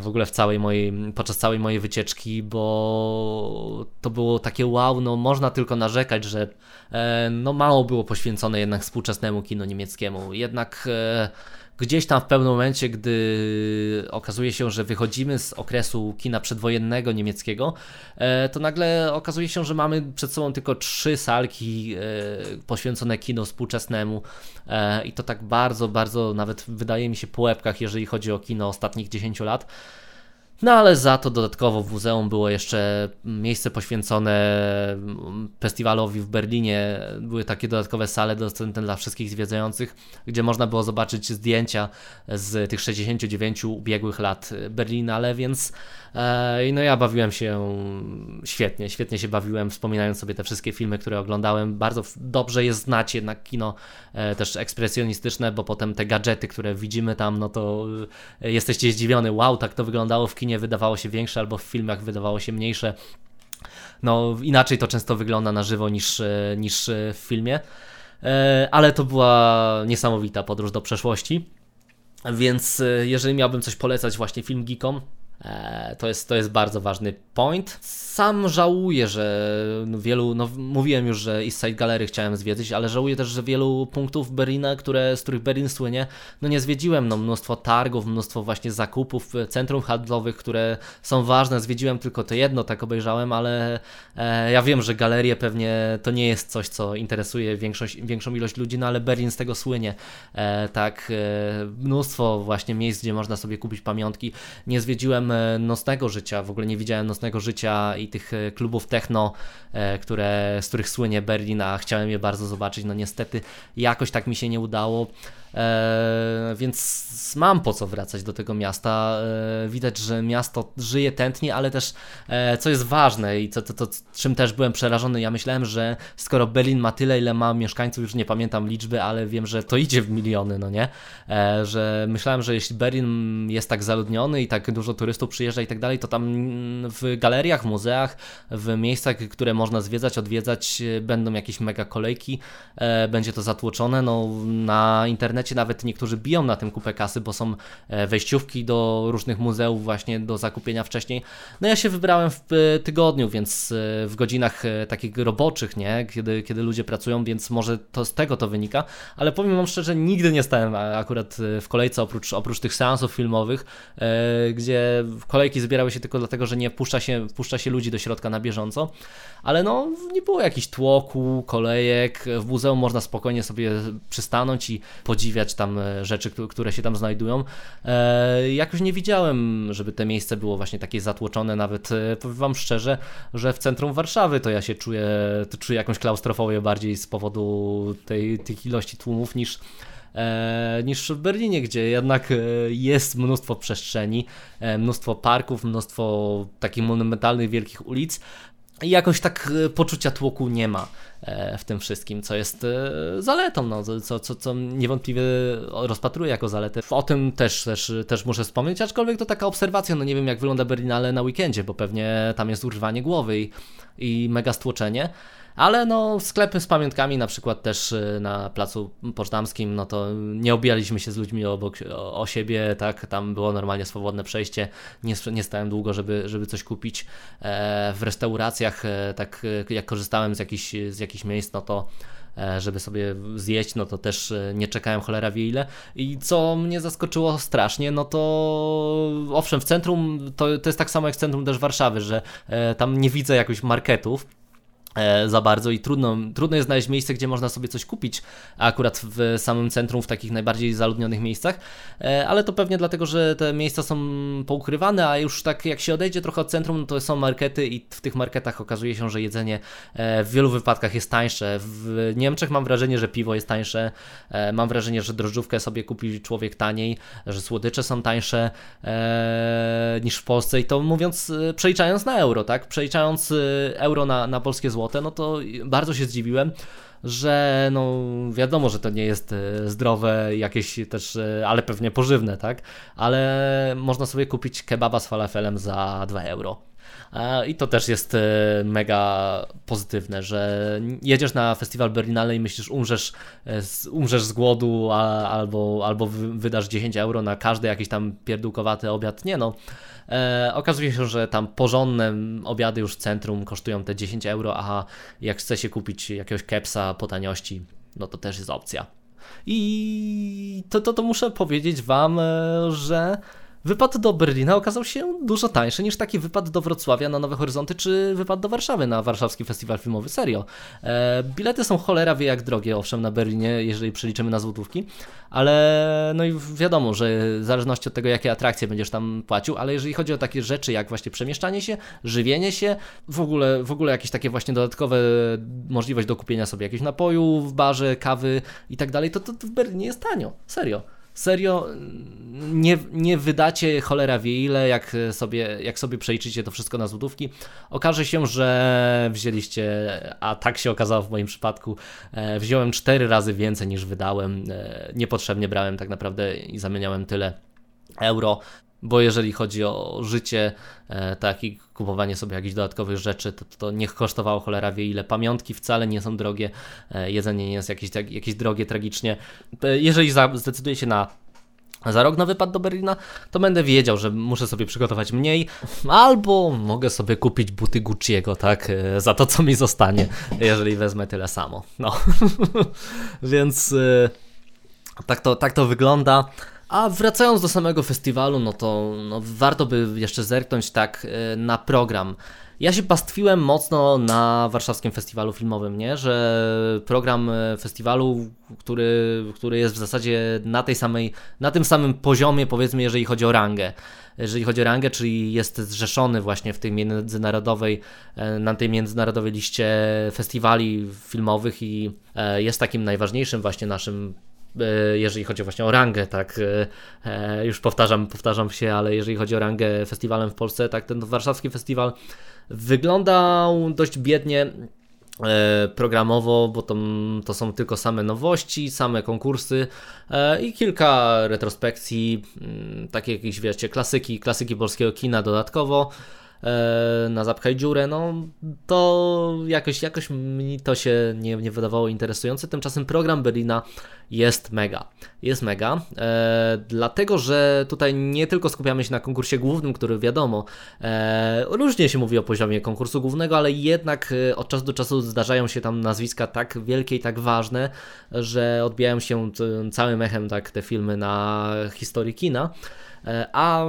w ogóle w całej mojej, podczas całej mojej wycieczki, bo to było takie wow, no można tylko narzekać, że E, no mało było poświęcone jednak współczesnemu kino niemieckiemu. Jednak e, gdzieś tam w pewnym momencie, gdy okazuje się, że wychodzimy z okresu kina przedwojennego niemieckiego, e, to nagle okazuje się, że mamy przed sobą tylko trzy salki poświęcone kino współczesnemu i to tak bardzo, bardzo nawet wydaje mi się po łebkach, jeżeli chodzi o kino ostatnich 10 lat. No ale za to dodatkowo w muzeum było jeszcze miejsce poświęcone festiwalowi w Berlinie. Były takie dodatkowe sale dostępne dla wszystkich zwiedzających, gdzie można było zobaczyć zdjęcia z tych 69 ubiegłych lat Berlinale, więc no ja bawiłem się świetnie, świetnie się bawiłem, wspominając sobie te wszystkie filmy, które oglądałem. Bardzo dobrze jest znać jednak kino e, też ekspresjonistyczne, bo potem te gadżety, które widzimy tam, no to e, jesteście zdziwiony, wow, tak to wyglądało w kinie, wydawało się większe, albo w filmach wydawało się mniejsze. No inaczej to często wygląda na żywo niż, e, niż w filmie. Ale to była niesamowita podróż do przeszłości. Więc jeżeli miałbym coś polecać właśnie film geekom, E, to jest, to jest bardzo ważny point. Sam żałuję, że wielu, no mówiłem już, że East Side chciałem zwiedzić, ale żałuję też, że wielu punktów Berlina, które, z których Berlin słynie, no nie zwiedziłem. No mnóstwo targów, mnóstwo właśnie zakupów, centrum handlowych, które są ważne. Zwiedziłem tylko to jedno, tak obejrzałem, ale e, ja wiem, że galerie pewnie to nie jest coś, co interesuje większość, większą ilość ludzi, no ale Berlin z tego słynie. E, tak, e, mnóstwo właśnie miejsc, gdzie można sobie kupić pamiątki. Nie zwiedziłem E, nocnego życia, w ogóle nie widziałem nocnego życia i tych e, klubów techno, e, które, z których słynie Berlin, a chciałem je bardzo zobaczyć. No niestety jakoś tak mi się nie udało. E, więc mam po co wracać do tego miasta. E, widać, że miasto żyje tętnie, ale też e, co jest ważne i co, to, to, czym też byłem przerażony, ja myślałem, że skoro Berlin ma tyle, ile ma mieszkańców, już nie pamiętam liczby, ale wiem, że to idzie w miliony, no nie? Że myślałem, że jeśli Berlin jest tak zaludniony i tak dużo turystów przyjeżdża i tak dalej, to tam w galeriach, muzeach, w miejscach, które można zwiedzać, odwiedzać, będą jakieś mega kolejki, będzie to zatłoczone, no na internecie internecie nawet niektórzy biją na tym kupę kasy, bo są wejściówki do różnych muzeów właśnie do zakupienia wcześniej. No ja się wybrałem w tygodniu, więc w godzinach takich roboczych, nie, kiedy, kiedy ludzie pracują, więc może to z tego to wynika, ale powiem wam szczerze, nigdy nie stałem akurat w kolejce oprócz, oprócz tych seansów filmowych, gdzie kolejki zbierały się tylko dlatego, że nie wpuszcza się, wpuszcza się ludzi do środka na bieżąco, ale no nie było jakichś tłoku, kolejek, w muzeum można spokojnie sobie przystanąć i podziwiać tam e, rzeczy, które się tam znajdują. E, jakoś nie widziałem, żeby te miejsce było właśnie takie zatłoczone, nawet e, powiem wam szczerze, że w centrum Warszawy to ja się czuję, czuję jakąś klaustrofobię bardziej z powodu tej, tych ilości tłumów niż niż w Berlinie, gdzie jednak jest mnóstwo przestrzeni, mnóstwo parków, mnóstwo takich monumentalnych wielkich ulic. I jakoś tak poczucia tłoku nie ma w tym wszystkim, co jest zaletą, no, co, co, co niewątpliwie rozpatruję jako zaletę. O tym też, też, też muszę wspomnieć, aczkolwiek to taka obserwacja, no nie wiem jak wygląda Berlin, ale na weekendzie, bo pewnie tam jest urwanie głowy i, i mega stłoczenie. Ale no, sklepy z pamiątkami, na przykład też y, na placu pocztamskim, no to nie obijaliśmy się z ludźmi obok o, o siebie, tak, tam było normalnie swobodne przejście, nie, nie stałem długo, żeby, żeby coś kupić. E, w restauracjach, e, tak e, jak korzystałem z jakichś, z jakichś miejsc, no to e, żeby sobie zjeść, no to też e, nie czekałem cholera wie ile. I co mnie zaskoczyło strasznie, no to owszem, w centrum to, to jest tak samo jak w centrum też Warszawy, że tam nie widzę jakoś marketów, za bardzo i trudno, trudno jest znaleźć miejsce, gdzie można sobie coś kupić, akurat w samym centrum, w takich najbardziej zaludnionych miejscach, e, ale to pewnie dlatego, że te miejsca są poukrywane, a już tak jak się odejdzie trochę od centrum, no to są markety i w tych marketach okazuje się, że jedzenie e, w wielu wypadkach jest tańsze. W Niemczech mam wrażenie, że piwo jest tańsze, mam wrażenie, że drożdżówkę sobie kupi człowiek taniej, że słodycze są tańsze niż w Polsce i to mówiąc, przeliczając na euro, tak? Przeliczając euro na, na polskie złoto, no to bardzo się zdziwiłem, że no wiadomo, że to nie jest e, zdrowe, jakieś też, e, ale pewnie pożywne, tak? Ale można sobie kupić kebaba z falafelem za 2 euro. E, I to też jest mega pozytywne, że jedziesz na festiwal Berlinale i myślisz, umrzesz, umrzesz z głodu, albo, albo wydasz 10 euro na każdy jakiś tam pierdółkowaty obiad. Nie no, E, okazuje się, że tam porządne obiady już w centrum kosztują te 10 euro, a jak chce się kupić jakiegoś kepsa po taniości, no to też jest opcja. I to, to, to muszę powiedzieć Wam, e, że Wypad do Berlina okazał się dużo tańszy niż taki wypad do Wrocławia na Nowe Horyzonty, czy wypad do Warszawy na Warszawski Festiwal Filmowy. Serio. E, bilety są cholera wie jak drogie, owszem, na Berlinie, jeżeli przeliczymy na złotówki, ale no i wiadomo, że w zależności od tego, jakie atrakcje będziesz tam płacił, ale jeżeli chodzi o takie rzeczy jak właśnie przemieszczanie się, żywienie się, w ogóle, w ogóle jakieś takie właśnie dodatkowe możliwość do kupienia sobie jakichś napojów w barze, kawy i tak dalej, to, to w Berlinie jest tanio. Serio serio nie, nie wydacie cholera wie ile, jak sobie, jak sobie przeliczycie to wszystko na złotówki. Okaże się, że wzięliście, a tak się okazało w moim przypadku, e, wziąłem cztery razy więcej niż wydałem. E, niepotrzebnie brałem tak naprawdę i zamieniałem tyle euro bo jeżeli chodzi o życie, e, tak i kupowanie sobie jakichś dodatkowych rzeczy, to, to niech kosztowało cholera wie ile. Pamiątki wcale nie są drogie, e, jedzenie nie jest jakieś, tak, jakieś drogie tragicznie. E, jeżeli zdecyduje się na za rok na wypad do Berlina, to będę wiedział, że muszę sobie przygotować mniej, albo mogę sobie kupić buty Gucci'ego, tak, za to, co mi zostanie, jeżeli wezmę tyle samo. No, więc tak to, tak to wygląda. A wracając do samego festiwalu, no to no, warto by jeszcze zerknąć tak e, na program. Ja się pastwiłem mocno na warszawskim festiwalu filmowym, nie? że program e, festiwalu, który, który jest w zasadzie na tej samej, na tym samym poziomie, powiedzmy, jeżeli chodzi o rangę. Jeżeli chodzi o rangę, czyli jest zrzeszony właśnie w tej międzynarodowej, e, na tej międzynarodowej liście festiwali filmowych i jest takim najważniejszym właśnie naszym jeżeli chodzi właśnie o rangę, tak, e, e, już powtarzam, powtarzam się, ale jeżeli chodzi o rangę festiwalem w Polsce, tak, ten warszawski festiwal wyglądał dość biednie programowo, bo to, to są tylko same nowości, same konkursy i kilka retrospekcji, takie jakieś, wiecie, klasyki, klasyki polskiego kina dodatkowo. E, na Zapchaj Dziurę, no to jakoś, jakoś mi to się nie, nie wydawało interesujące. Tymczasem program Berlina jest mega. Jest mega, e, dlatego że tutaj nie tylko skupiamy się na konkursie głównym, który wiadomo, e, różnie się mówi o poziomie konkursu głównego, ale jednak e, od czasu do czasu zdarzają się tam nazwiska tak wielkie i tak ważne, że odbijają się całym echem tak te filmy na historii kina. E, a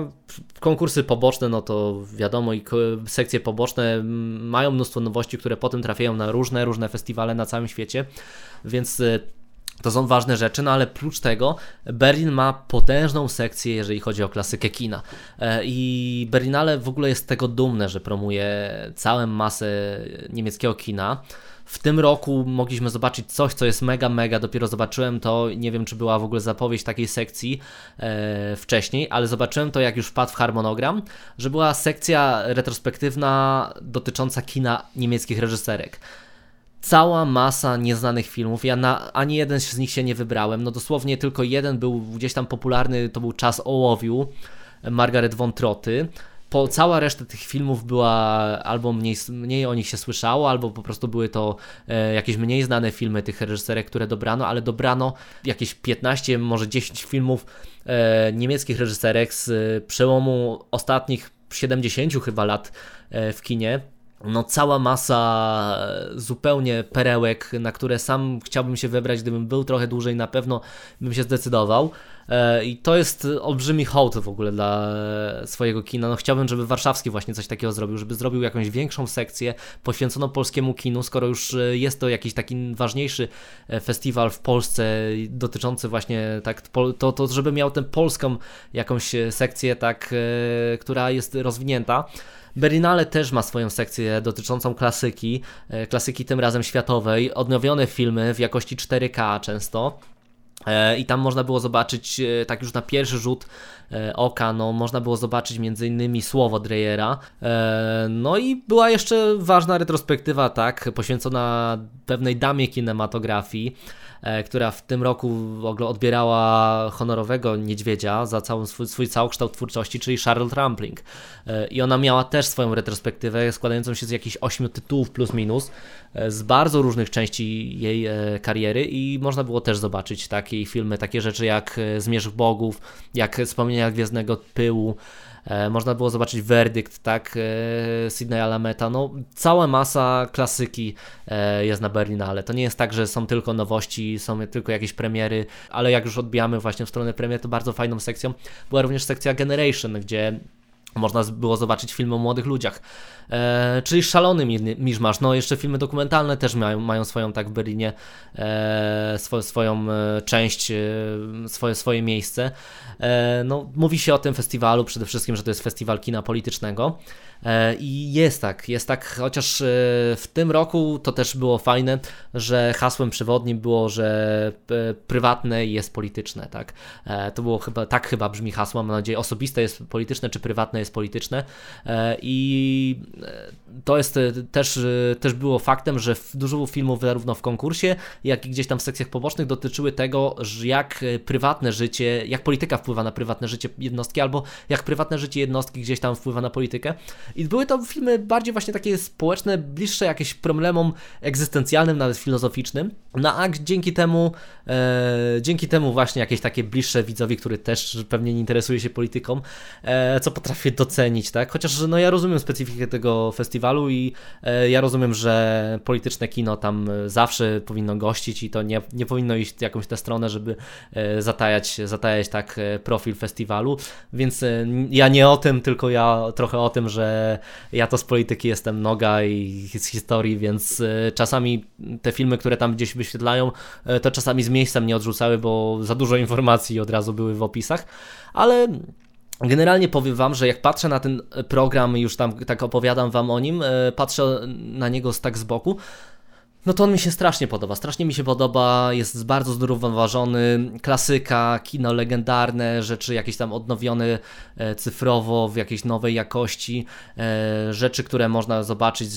konkursy poboczne, no to wiadomo, i sekcje poboczne mają mnóstwo nowości, które potem trafiają na różne, różne festiwale na całym świecie, więc e, to są ważne rzeczy, no ale prócz tego Berlin ma potężną sekcję, jeżeli chodzi o klasykę kina. E, I Berlinale w ogóle jest tego dumne, że promuje całą masę niemieckiego kina. W tym roku mogliśmy zobaczyć coś, co jest mega, mega. Dopiero zobaczyłem to, nie wiem czy była w ogóle zapowiedź takiej sekcji e, wcześniej, ale zobaczyłem to, jak już wpadł w harmonogram, że była sekcja retrospektywna dotycząca kina niemieckich reżyserek cała masa nieznanych filmów. Ja na ani jeden z nich się nie wybrałem. No dosłownie tylko jeden był gdzieś tam popularny, to był Czas ołowiu Margaret von po, cała reszta tych filmów była albo mniej, mniej o nich się słyszało, albo po prostu były to e, jakieś mniej znane filmy tych reżyserek, które dobrano, ale dobrano jakieś 15, może 10 filmów e, niemieckich reżyserek z e, przełomu ostatnich 70 chyba lat e, w kinie no cała masa zupełnie perełek, na które sam chciałbym się wybrać, gdybym był trochę dłużej, na pewno bym się zdecydował. E, I to jest olbrzymi hołd w ogóle dla swojego kina. No, chciałbym, żeby warszawski właśnie coś takiego zrobił, żeby zrobił jakąś większą sekcję poświęconą polskiemu kinu, skoro już e, jest to jakiś taki ważniejszy e, festiwal w Polsce dotyczący właśnie tak, to, to żeby miał tę polską jakąś sekcję tak, która jest rozwinięta. Berlinale też ma swoją sekcję dotyczącą klasyki, klasyki tym razem światowej, odnowione filmy w jakości 4K często. E, I tam można było zobaczyć, e, tak już na pierwszy rzut e, oka, no, można było zobaczyć między innymi słowo Dreyera. No i była jeszcze ważna retrospektywa, tak, poświęcona pewnej damie kinematografii. E, która w tym roku odbierała honorowego niedźwiedzia za cały swój, swój całokształt twórczości, czyli Charlotte Rampling. E, I ona miała też swoją retrospektywę składającą się z jakichś ośmiu tytułów plus minus, e, z bardzo różnych części jej kariery i można było też zobaczyć takie filmy, takie rzeczy jak Zmierzch Bogów, jak Wspomnienia Gwiezdnego Pyłu, można było zobaczyć werdykt, tak, e, Sydney Alameta, no cała masa klasyki e, jest na Berlinale. To nie jest tak, że są tylko nowości, są tylko jakieś premiery, ale jak już odbijamy właśnie w stronę premier, to bardzo fajną sekcją była również sekcja Generation, gdzie można było zobaczyć filmy o młodych ludziach. E, czyli szalony miszmasz. No jeszcze filmy dokumentalne też mają, mają swoją tak w Berlinie e, swo, swoją e, część, e, swoje, swoje miejsce. E, no, mówi się o tym festiwalu przede wszystkim, że to jest festiwal kina politycznego. E, I jest tak, jest tak, chociaż w tym roku to też było fajne, że hasłem przewodnim było, że prywatne jest polityczne, tak? To było chyba, tak chyba brzmi hasło, mam nadzieję, osobiste jest polityczne, czy prywatne jest polityczne. I to jest też, też było faktem, że dużo filmów zarówno w konkursie, jak i gdzieś tam w sekcjach pobocznych dotyczyły tego, jak prywatne życie, jak polityka wpływa na prywatne życie jednostki, albo jak prywatne życie jednostki gdzieś tam wpływa na politykę. I były to filmy bardziej właśnie takie społeczne, bliższe jakieś problemom egzystencjalnym, nawet filozoficznym. No a dzięki temu, e, dzięki temu właśnie jakieś takie bliższe widzowi, który też pewnie nie interesuje się polityką, e, co potrafię docenić, tak? Chociaż no ja rozumiem specyfikę tego festiwalu i e, ja rozumiem, że polityczne kino tam zawsze powinno gościć i to nie, nie powinno iść w jakąś tę stronę, żeby e, zatajać, zatajać tak e, profil festiwalu, więc e, ja nie o tym, tylko ja trochę o tym, że ja to z polityki jestem noga i z historii, więc e, czasami te filmy, które tam gdzieś wyświetlają, e, to czasami z miejsca mnie odrzucały, bo za dużo informacji od razu były w opisach, ale Generalnie powiem Wam, że jak patrzę na ten program, już tam tak opowiadam Wam o nim, e, patrzę na niego tak z boku, no to on mi się strasznie podoba, strasznie mi się podoba, jest bardzo zrównoważony, klasyka, kino legendarne, rzeczy jakieś tam odnowione e, cyfrowo, w jakiejś nowej jakości, e, rzeczy, które można zobaczyć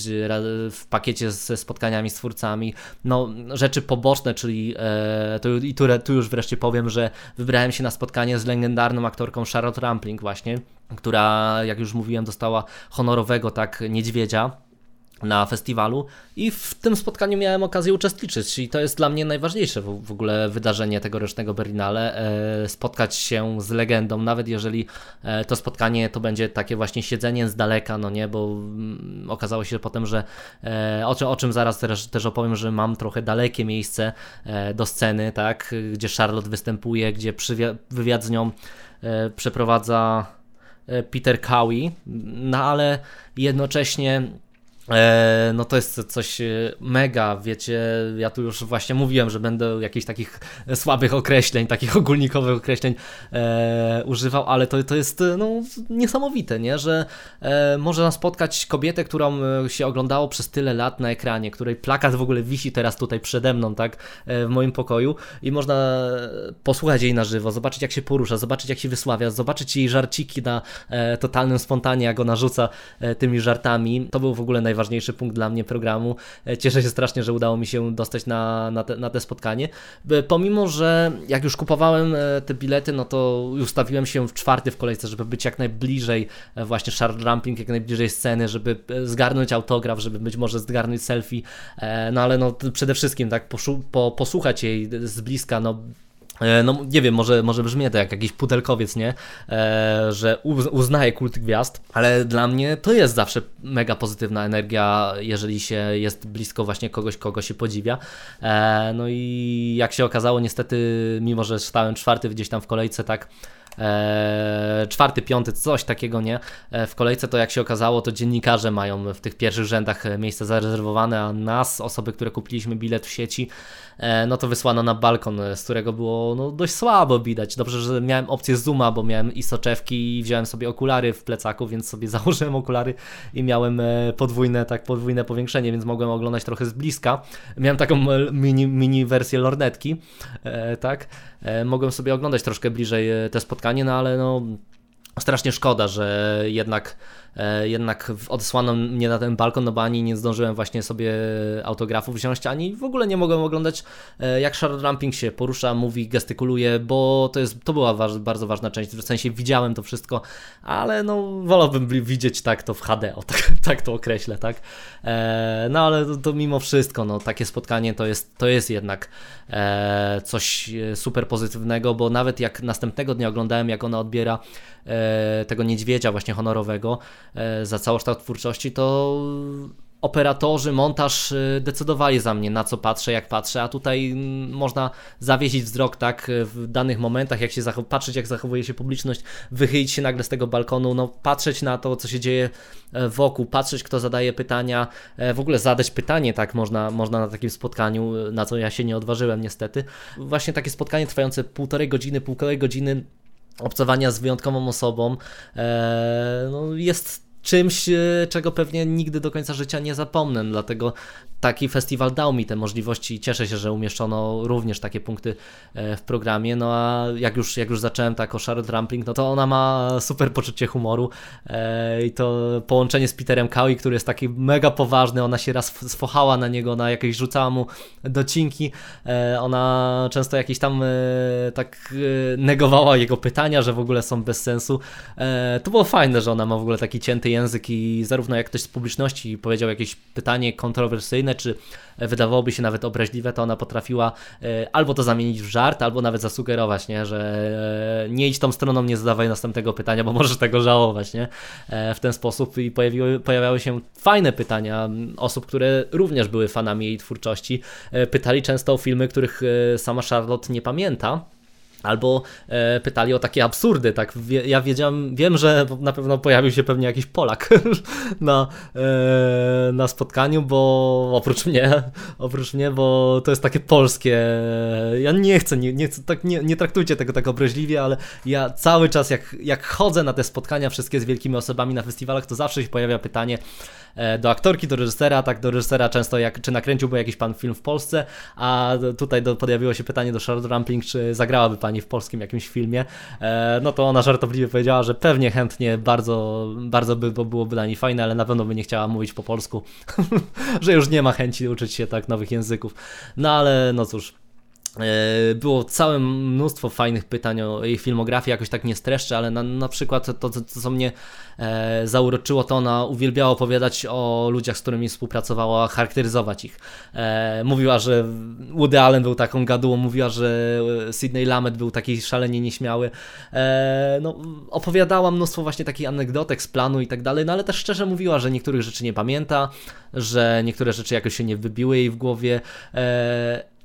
w pakiecie ze spotkaniami z twórcami, no rzeczy poboczne, czyli e, to, i tu, tu już wreszcie powiem, że wybrałem się na spotkanie z legendarną aktorką Charlotte Rampling właśnie, która, jak już mówiłem, dostała honorowego tak niedźwiedzia na festiwalu i w tym spotkaniu miałem okazję uczestniczyć i to jest dla mnie najważniejsze w, ogóle wydarzenie tegorocznego Berlinale, e, spotkać się z legendą, nawet jeżeli e, to spotkanie to będzie takie właśnie siedzenie z daleka, no nie, bo mm, okazało się potem, że e, o, o czym zaraz też, też opowiem, że mam trochę dalekie miejsce do sceny, tak, gdzie Charlotte występuje, gdzie wywiad z nią przeprowadza Peter Cowie, no ale jednocześnie no to jest coś e, mega, wiecie, ja tu już właśnie mówiłem, że będę jakichś takich słabych określeń, takich ogólnikowych określeń e, używał, ale to, to jest no, niesamowite, nie? że e, można spotkać kobietę, którą e, się oglądało przez tyle lat na ekranie, której plakat w ogóle wisi teraz tutaj przede mną, tak, w moim pokoju i można posłuchać jej na żywo, zobaczyć jak się porusza, zobaczyć jak się wysławia, zobaczyć jej żarciki na e, totalnym spontanie, jak ona rzuca tymi żartami, to był w ogóle najważniejsze najważniejszy punkt dla mnie programu. E, cieszę się strasznie, że udało mi się dostać na, na, te, na te spotkanie. E, pomimo, że jak już kupowałem e, te bilety, no to ustawiłem się w czwarty w kolejce, żeby być jak najbliżej właśnie Charles Ramping, jak najbliżej sceny, żeby zgarnąć autograf, żeby być może zgarnąć selfie, no ale no przede wszystkim tak po, posłuchać jej z bliska, no no nie wiem, może, może brzmi to jak jakiś pudelkowiec, nie? E, że uznaje kult gwiazd, ale dla mnie to jest zawsze mega pozytywna energia, jeżeli się jest blisko właśnie kogoś, kogo się podziwia. E, no i jak się okazało, niestety, mimo że stałem czwarty gdzieś tam w kolejce, tak e, czwarty, piąty, coś takiego, nie? E, w kolejce to jak się okazało, to dziennikarze mają w tych pierwszych rzędach miejsca zarezerwowane, a nas, osoby, które kupiliśmy bilet w sieci, E, no to wysłano na balkon, z którego było no, dość słabo widać. Dobrze, że miałem opcję zooma, bo miałem i soczewki i wziąłem sobie okulary w plecaku, więc sobie założyłem okulary i miałem e, podwójne, tak podwójne powiększenie, więc mogłem oglądać trochę z bliska. Miałem taką e, mini, mini wersję lornetki, tak. Mogłem sobie oglądać troszkę bliżej te spotkanie, no ale no strasznie szkoda, że jednak jednak odesłano mnie na ten balkon, no bo ani nie zdążyłem właśnie sobie autografów wziąć, ani w ogóle nie mogłem oglądać e, jak Charlotte Ramping się porusza, mówi, gestykuluje, bo to, jest, to była waż, bardzo ważna część, w sensie widziałem to wszystko, ale no wolałbym widzieć tak to w HD, o, tak, tak to określę, tak? E, no ale to, to, mimo wszystko, no takie spotkanie to jest, to jest jednak e, coś super pozytywnego, bo nawet jak następnego dnia oglądałem, jak ona odbiera e, tego niedźwiedzia właśnie honorowego, E, za całokształt twórczości, to operatorzy, montaż y, decydowali za mnie, na co patrzę, jak patrzę, a tutaj mm, można zawiesić wzrok tak w danych momentach, jak się patrzeć, jak zachowuje się publiczność, wychylić się nagle z tego balkonu, no patrzeć na to, co się dzieje e, wokół, patrzeć, kto zadaje pytania, e, w ogóle zadać pytanie, tak można, można na takim spotkaniu, na co ja się nie odważyłem niestety. Właśnie takie spotkanie trwające półtorej godziny, półtorej godziny obcowania z wyjątkową osobą e, no jest czymś, e, czego pewnie nigdy do końca życia nie zapomnę. Dlatego taki festiwal dał mi te możliwości i cieszę się, że umieszczono również takie punkty e, w programie. No a jak już, jak już zacząłem tak o Charlotte Rampling, no to ona ma super poczucie humoru e, i to połączenie z Peterem Cowie, który jest taki mega poważny, ona się raz sfochała na niego, ona jakieś rzucała mu docinki, ona często jakieś tam tak negowała jego pytania, że w ogóle są bez sensu. To było fajne, że ona ma w ogóle taki cięty język i zarówno jak ktoś z publiczności powiedział jakieś pytanie kontrowersyjne, czy wydawałoby się nawet obraźliwe, to ona potrafiła e, albo to zamienić w żart, albo nawet zasugerować, nie? że e, nie idź tą stroną, nie zadawaj następnego pytania, bo możesz tego żałować nie? E, w ten sposób i pojawiły, pojawiały się fajne pytania osób, które również były fanami jej twórczości. Pytali często o filmy, których sama Charlotte nie pamięta Albo e, pytali o takie absurdy, tak? Ja wiedziałem, wiem, że na pewno pojawił się pewnie jakiś Polak na, e, na spotkaniu, bo oprócz mnie, oprócz mnie, bo to jest takie polskie. Ja nie chcę, nie, nie, tak, nie, nie traktujcie tego tak obraźliwie, ale ja cały czas, jak, jak chodzę na te spotkania wszystkie z wielkimi osobami na festiwalach, to zawsze się pojawia pytanie, E, do aktorki, do reżysera, tak do reżysera często jak, czy nakręciłby jakiś pan film w Polsce, a tutaj do, pojawiło się pytanie do Charlotte Rampling, czy zagrałaby pani w polskim jakimś filmie, e, no to ona żartobliwie powiedziała, że pewnie chętnie, bardzo, bardzo by bo byłoby dla niej fajne, ale na pewno by nie chciała mówić po polsku, że już nie ma chęci uczyć się tak nowych języków. No ale no cóż, E, było całe mnóstwo fajnych pytań o jej filmografię, jakoś tak nie streszczę, ale na, na przykład to, to, co mnie e, zauroczyło, to ona uwielbiała opowiadać o ludziach, z którymi współpracowała, charakteryzować ich. E, mówiła, że Woody Allen był taką gadułą, mówiła, że Sidney Lamet był taki szalenie nieśmiały. E, no, opowiadała mnóstwo właśnie takich anegdotek z planu i tak dalej, no ale też szczerze mówiła, że niektórych rzeczy nie pamięta, że niektóre rzeczy jakoś się nie wybiły jej w głowie.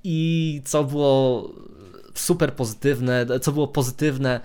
I co było super pozytywne, co było pozytywne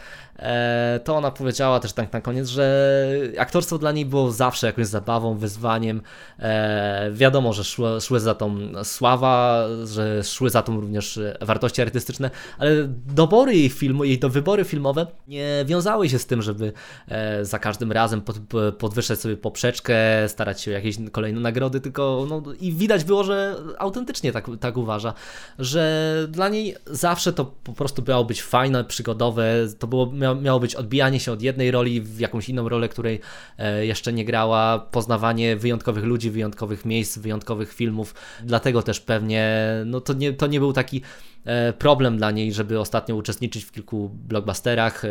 to ona powiedziała też tak na koniec, że aktorstwo dla niej było zawsze jakąś zabawą, wyzwaniem. E, wiadomo, że szły, szły za tą sława, że szły za tą również wartości artystyczne, ale dobory jej filmu, jej do wybory filmowe nie wiązały się z tym, żeby e, za każdym razem pod, podwyższać sobie poprzeczkę, starać się o jakieś kolejne nagrody, tylko no, i widać było, że autentycznie tak, tak uważa, że dla niej zawsze to po prostu miało być fajne, przygodowe, to było miało być odbijanie się od jednej roli w jakąś inną rolę, której e, jeszcze nie grała, poznawanie wyjątkowych ludzi, wyjątkowych miejsc, wyjątkowych filmów. Dlatego też pewnie no to, nie, to nie był taki e, problem dla niej, żeby ostatnio uczestniczyć w kilku blockbusterach. E,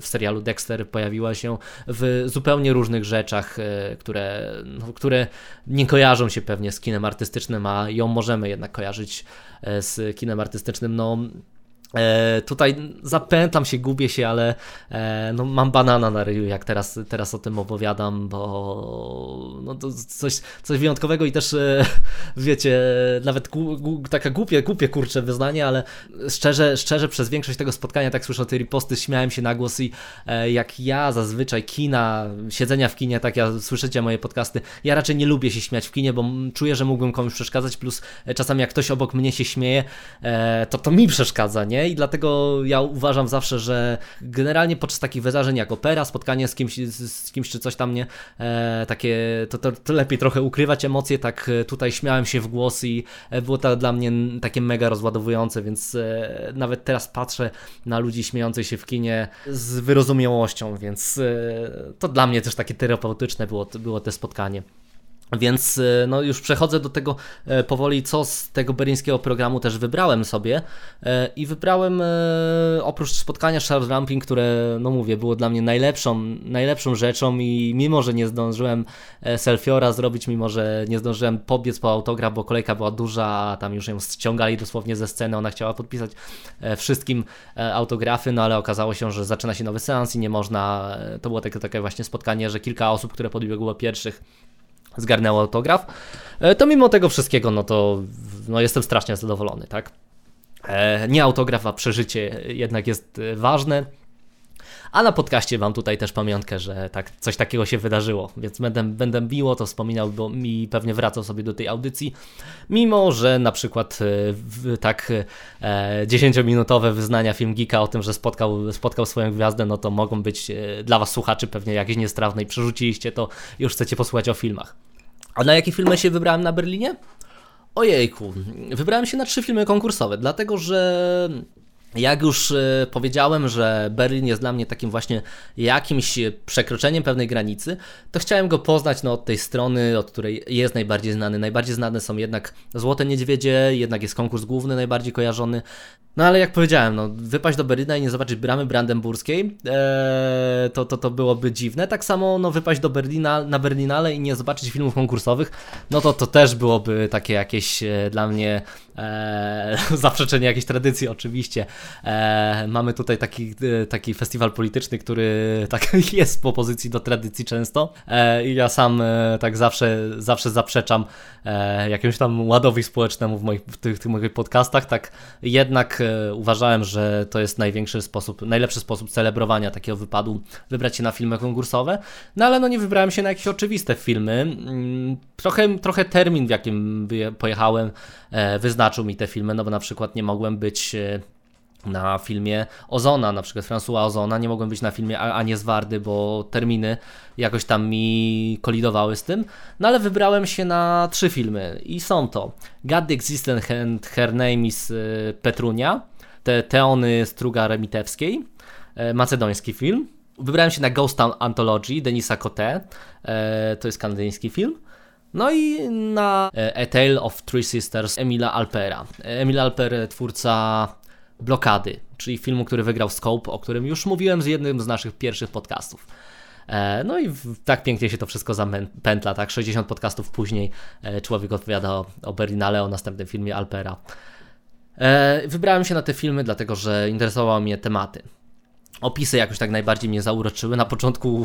w serialu Dexter pojawiła się w zupełnie różnych rzeczach, które, no, które nie kojarzą się pewnie z kinem artystycznym, a ją możemy jednak kojarzyć z kinem artystycznym. No, E, tutaj zapętlam się, gubię się, ale e, no, mam banana na ryju, jak teraz, teraz o tym opowiadam, bo no, to coś, coś wyjątkowego i też e, wiecie, nawet gu, gu, taka głupie, głupie kurcze wyznanie, ale szczerze, szczerze przez większość tego spotkania, tak słyszę te riposty, śmiałem się na głos i e, jak ja zazwyczaj kina, siedzenia w kinie, tak ja słyszycie moje podcasty, ja raczej nie lubię się śmiać w kinie, bo czuję, że mógłbym komuś przeszkadzać, plus e, czasami jak ktoś obok mnie się śmieje, e, to to mi przeszkadza, nie? Nie? I dlatego ja uważam zawsze, że generalnie podczas takich wydarzeń jak opera, spotkanie z kimś, z kimś czy coś tam nie, e, takie, to, to, to, lepiej trochę ukrywać emocje, tak e, tutaj śmiałem się w głos i e, było to dla mnie takie mega rozładowujące, więc e, nawet teraz patrzę na ludzi śmiejących się w kinie z wyrozumiałością, więc e, to dla mnie też takie terapeutyczne było, było to spotkanie. Więc e, no, już przechodzę do tego e, powoli, co z tego berlińskiego programu też wybrałem sobie. E, I wybrałem oprócz spotkania Charles Ramping, które, no mówię, było dla mnie najlepszą, najlepszą rzeczą i mimo, że nie zdążyłem selfiora zrobić, mimo, że nie zdążyłem pobiec po autograf, bo kolejka była duża, a tam już ją ściągali dosłownie ze sceny, ona chciała podpisać wszystkim autografy, no ale okazało się, że zaczyna się nowy seans i nie można, to było takie, takie właśnie spotkanie, że kilka osób, które podbiegło pierwszych zgarnęło autograf, e, to mimo tego wszystkiego, no to no jestem strasznie zadowolony, tak? E, nie autograf, a przeżycie jednak jest e, ważne. A na podcaście mam tutaj też pamiątkę, że tak, coś takiego się wydarzyło, więc będę, będę miło to wspominał, bo mi pewnie wracał sobie do tej audycji, mimo że na przykład e, tak e, 10-minutowe wyznania film Geeka o tym, że spotkał, spotkał swoją gwiazdę, no to mogą być e, dla Was słuchaczy pewnie jakieś niestrawne i przerzuciliście to, już chcecie posłuchać o filmach. A na jakie filmy się wybrałem na Berlinie? Ojejku, wybrałem się na trzy filmy konkursowe, dlatego że jak już e, powiedziałem, że Berlin jest dla mnie takim właśnie jakimś przekroczeniem pewnej granicy, to chciałem go poznać no, od tej strony, od której jest najbardziej znany. Najbardziej znane są jednak Złote Niedźwiedzie, jednak jest konkurs główny najbardziej kojarzony. No ale jak powiedziałem, no, wypaść do Berlina i nie zobaczyć bramy brandenburskiej, ee, to, to, to byłoby dziwne. Tak samo no, wypaść do Berlina, na Berlinale i nie zobaczyć filmów konkursowych, no to to też byłoby takie jakieś e, dla mnie e, zaprzeczenie jakiejś tradycji oczywiście. E, mamy tutaj taki, e, taki festiwal polityczny, który tak jest w opozycji do tradycji często i ja sam tak zawsze, zawsze zaprzeczam jakiemuś tam ładowi społecznemu w moich, w tych, tych moich podcastach, tak jednak uważałem, że to jest największy sposób, najlepszy sposób celebrowania takiego wypadu, wybrać się na filmy konkursowe, no ale no nie wybrałem się na jakieś oczywiste filmy. Mm, trochę, trochę termin, w jakim pojechałem, e, wyznaczył mi te filmy, no bo na przykład nie mogłem być e, na filmie Ozona, na przykład François Ozona, nie mogłem być na filmie Anie Zwardy, bo terminy jakoś tam mi kolidowały z tym, no ale wybrałem się na trzy filmy i są to God the Existence and Her Name is y, Petrunia, te Teony Struga Remitewskiej, e, macedoński film. Wybrałem się na Ghost Town Anthology Denisa Cote, e, to jest kanadyjski film. No i na A Tale of Three Sisters Emila Alpera. Emil Alper, twórca Blokady, czyli filmu, który wygrał Scope, o którym już mówiłem z jednym z naszych pierwszych podcastów. E, no i tak pięknie się to wszystko zapętla, tak? 60 podcastów później e, człowiek odpowiada o, o Berlinale, o następnym filmie Alpera. E, wybrałem się na te filmy, dlatego że interesowały mnie tematy opisy jakoś tak najbardziej mnie zauroczyły. Na początku,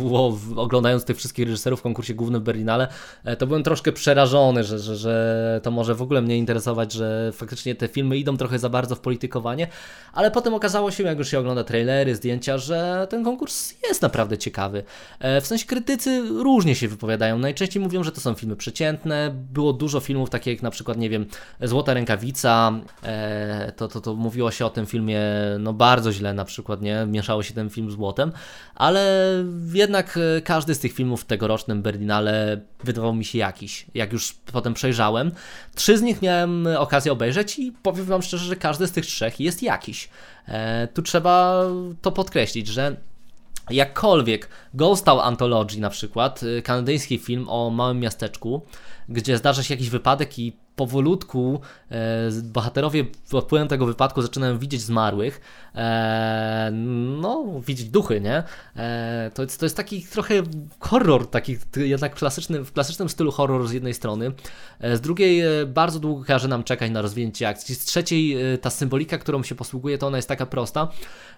oglądając tych wszystkich reżyserów w konkursie głównym w Berlinale, e, to byłem troszkę przerażony, że, że, że to może w ogóle mnie interesować, że faktycznie te filmy idą trochę za bardzo w politykowanie, ale potem okazało się, jak już się ogląda trailery, zdjęcia, że ten konkurs jest naprawdę ciekawy. E, w sensie krytycy różnie się wypowiadają. Najczęściej mówią, że to są filmy przeciętne. Było dużo filmów, takich jak na przykład, nie wiem, Złota Rękawica, e, to, to, to mówiło się o tym filmie no bardzo źle na przykład, nie? Mieszało się ten film złotem, ale jednak e, każdy z tych filmów w tegorocznym Berlinale wydawał mi się jakiś. Jak już potem przejrzałem, trzy z nich miałem okazję obejrzeć i powiem Wam szczerze, że każdy z tych trzech jest jakiś. E, tu trzeba to podkreślić, że jakkolwiek Ghost Town Anthology na przykład, e, kanadyjski film o małym miasteczku, gdzie zdarza się jakiś wypadek i powolutku e, bohaterowie pod wpływem tego wypadku zaczynają widzieć zmarłych, e, no, widzieć duchy, nie? E, to, jest, to jest taki trochę horror, taki jednak klasyczny, w klasycznym stylu horror z jednej strony, e, z drugiej e, bardzo długo każe nam czekać na rozwinięcie akcji, z trzeciej e, ta symbolika, którą się posługuje, to ona jest taka prosta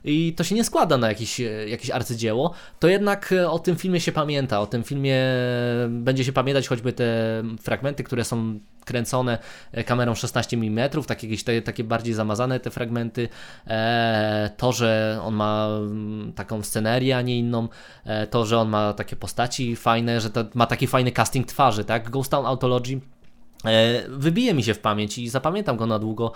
i to się nie składa na jakieś, jakieś arcydzieło, to jednak o tym filmie się pamięta, o tym filmie będzie się pamiętać choćby te fragmenty, które są kręcone e, kamerą 16 mm, takie, jakieś te, takie bardziej zamazane te fragmenty. E, to, że on ma mm, taką scenerię, a nie inną, e, to, że on ma takie postaci fajne, że ma taki fajny casting twarzy, tak? Ghost Town Autology wybije mi się w pamięć i zapamiętam go na długo,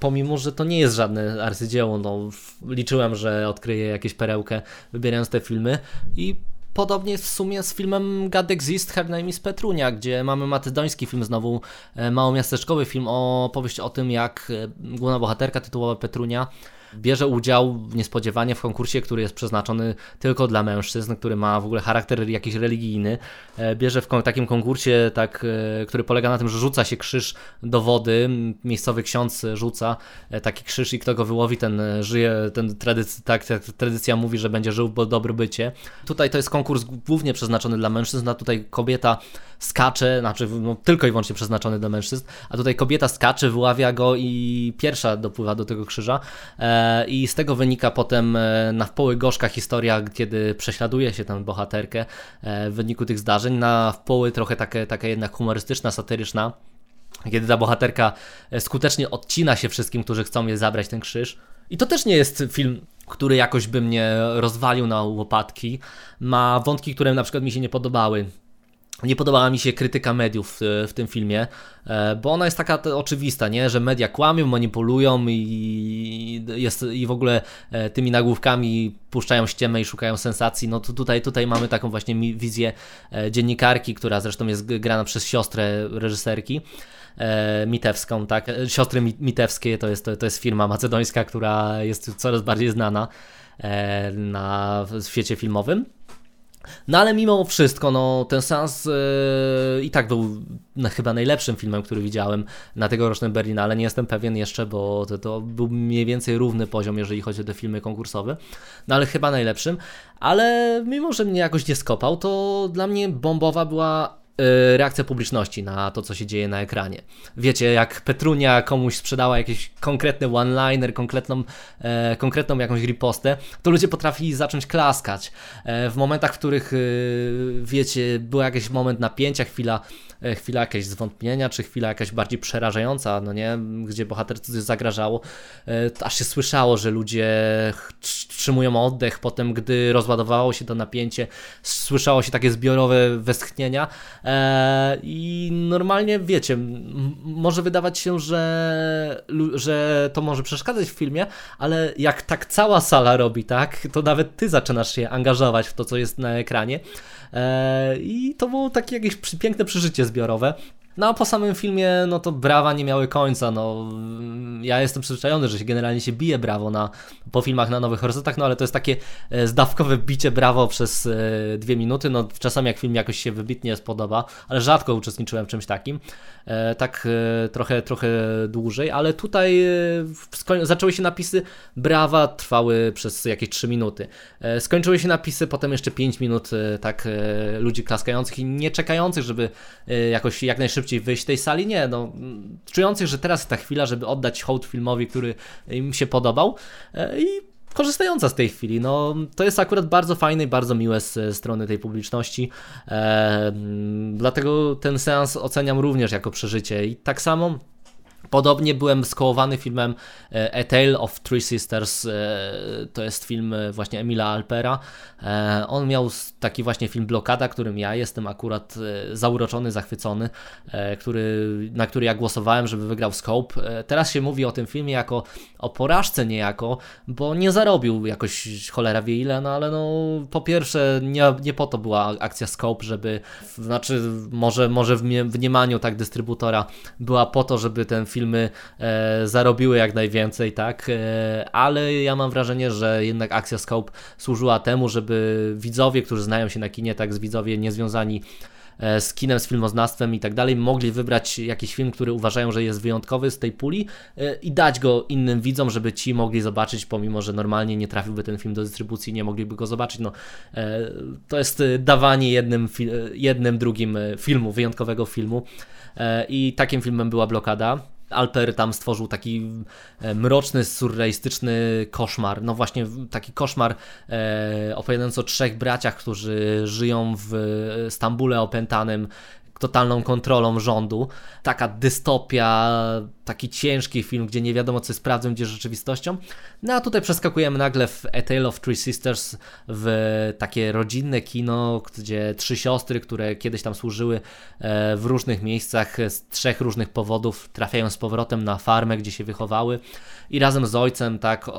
pomimo, że to nie jest żadne arcydzieło. No, liczyłem, że odkryję jakieś perełkę wybierając te filmy i Podobnie w sumie z filmem God Exist, Her Name is Petrunia, gdzie mamy macedoński film znowu, e, małomiasteczkowy film o o tym, jak e, główna bohaterka tytułowa Petrunia bierze udział niespodziewanie w konkursie, który jest przeznaczony tylko dla mężczyzn, który ma w ogóle charakter jakiś religijny. E, bierze w takim konkursie, tak, e, który polega na tym, że rzuca się krzyż do wody, miejscowy ksiądz rzuca e, taki krzyż i kto go wyłowi, ten żyje, ten tak, tradycja mówi, że będzie żył po bycie. Tutaj to jest konkurs głównie przeznaczony dla mężczyzn, a tutaj kobieta skacze, znaczy no, tylko i wyłącznie przeznaczony dla mężczyzn, a tutaj kobieta skacze, wyławia go i pierwsza dopływa do tego krzyża i z tego wynika potem e, na wpoły gorzka historia, kiedy prześladuje się tę bohaterkę e, w wyniku tych zdarzeń, na wpoły trochę takie, taka jednak humorystyczna, satyryczna, kiedy ta bohaterka e, skutecznie odcina się wszystkim, którzy chcą jej zabrać ten krzyż. I to też nie jest film, który jakoś by mnie rozwalił na łopatki. Ma wątki, które na przykład mi się nie podobały. Nie podobała mi się krytyka mediów w, w tym filmie, e, bo ona jest taka oczywista, nie? że media kłamią, manipulują i, jest, i w ogóle e, tymi nagłówkami puszczają ściemę i szukają sensacji. No to tutaj, tutaj mamy taką właśnie wizję e, dziennikarki, która zresztą jest grana przez siostrę reżyserki. Mitewską, tak? Siostry Mitewskie to jest, to jest firma macedońska, która jest coraz bardziej znana na świecie filmowym. No ale mimo wszystko, no, ten seans yy, i tak był no, chyba najlepszym filmem, który widziałem na tegorocznym Berlinale. Nie jestem pewien jeszcze, bo to, to, był mniej więcej równy poziom, jeżeli chodzi o te filmy konkursowe. No ale chyba najlepszym. Ale mimo, że mnie jakoś nie skopał, to dla mnie bombowa była reakcja publiczności na to, co się dzieje na ekranie. Wiecie, jak Petrunia komuś sprzedała jakiś konkretny one-liner, konkretną, e, konkretną jakąś ripostę, to ludzie potrafili zacząć klaskać. E, w momentach, w których, e, wiecie, był jakiś moment napięcia, chwila chwila jakieś zwątpienia, czy chwila jakaś bardziej przerażająca, no nie, gdzie bohater coś zagrażało, e, aż się słyszało, że ludzie wstrzymują oddech, potem gdy rozładowało się to napięcie, słyszało się takie zbiorowe westchnienia. E, i normalnie wiecie, może wydawać się, że, że to może przeszkadzać w filmie, ale jak tak cała sala robi, tak, to nawet ty zaczynasz się angażować w to, co jest na ekranie, E, I to było takie jakieś piękne przeżycie zbiorowe. No a po samym filmie, no to brawa nie miały końca. No, ja jestem przyzwyczajony, że się generalnie się bije brawo na, po filmach na Nowych Horyzontach, no ale to jest takie e, zdawkowe bicie brawo przez e, dwie minuty. No czasami jak film jakoś się wybitnie spodoba, ale rzadko uczestniczyłem w czymś takim. E, tak trochę, trochę dłużej, ale tutaj zaczęły się napisy, brawa trwały przez jakieś 3 minuty. Skończyły się napisy, potem jeszcze 5 minut tak ludzi klaskających i nie czekających, żeby jakoś jak najszybciej szybciej wyjść z tej sali. Nie, no, czujących, że teraz jest ta chwila, żeby oddać hołd filmowi, który im się podobał e, i korzystająca z tej chwili. No, to jest akurat bardzo fajne i bardzo miłe z strony tej publiczności. E, dlatego ten seans oceniam również jako przeżycie. I tak samo Podobnie byłem skołowany filmem e, A Tale of Three Sisters, e, to jest film e, właśnie Emila Alpera. On miał taki właśnie film Blokada, którym ja jestem akurat zauroczony, zachwycony, który, na który ja głosowałem, żeby wygrał Scope. Teraz się mówi o tym filmie jako o porażce niejako, bo nie zarobił jakoś cholera wie ile, no ale no po pierwsze nie, nie po to była akcja Scope, żeby, znaczy może, może w mniemaniu tak dystrybutora była po to, żeby ten film filmy e, zarobiły jak najwięcej, tak? E, ale ja mam wrażenie, że jednak akcja Scope służyła temu, żeby widzowie, którzy znają się na kinie, tak, z widzowie niezwiązani e, z kinem, z filmoznawstwem i tak dalej, mogli wybrać jakiś film, który uważają, że jest wyjątkowy z tej puli i dać go innym widzom, żeby ci mogli zobaczyć, pomimo, że normalnie nie trafiłby ten film do dystrybucji, nie mogliby go zobaczyć. No, to jest dawanie jednym, jednym drugim filmu, wyjątkowego filmu. I takim filmem była blokada. Alper tam stworzył taki e, mroczny, surrealistyczny koszmar. No właśnie taki koszmar e, opowiadający o trzech braciach, którzy żyją w Stambule opętanym totalną kontrolą rządu. Taka dystopia, taki ciężki film, gdzie nie wiadomo co jest prawdą, gdzie rzeczywistością. No a tutaj przeskakujemy nagle w A Tale of Three Sisters, w takie rodzinne kino, gdzie trzy siostry, które kiedyś tam służyły e, w różnych miejscach z trzech różnych powodów, trafiają z powrotem na farmę, gdzie się wychowały i razem z ojcem tak e,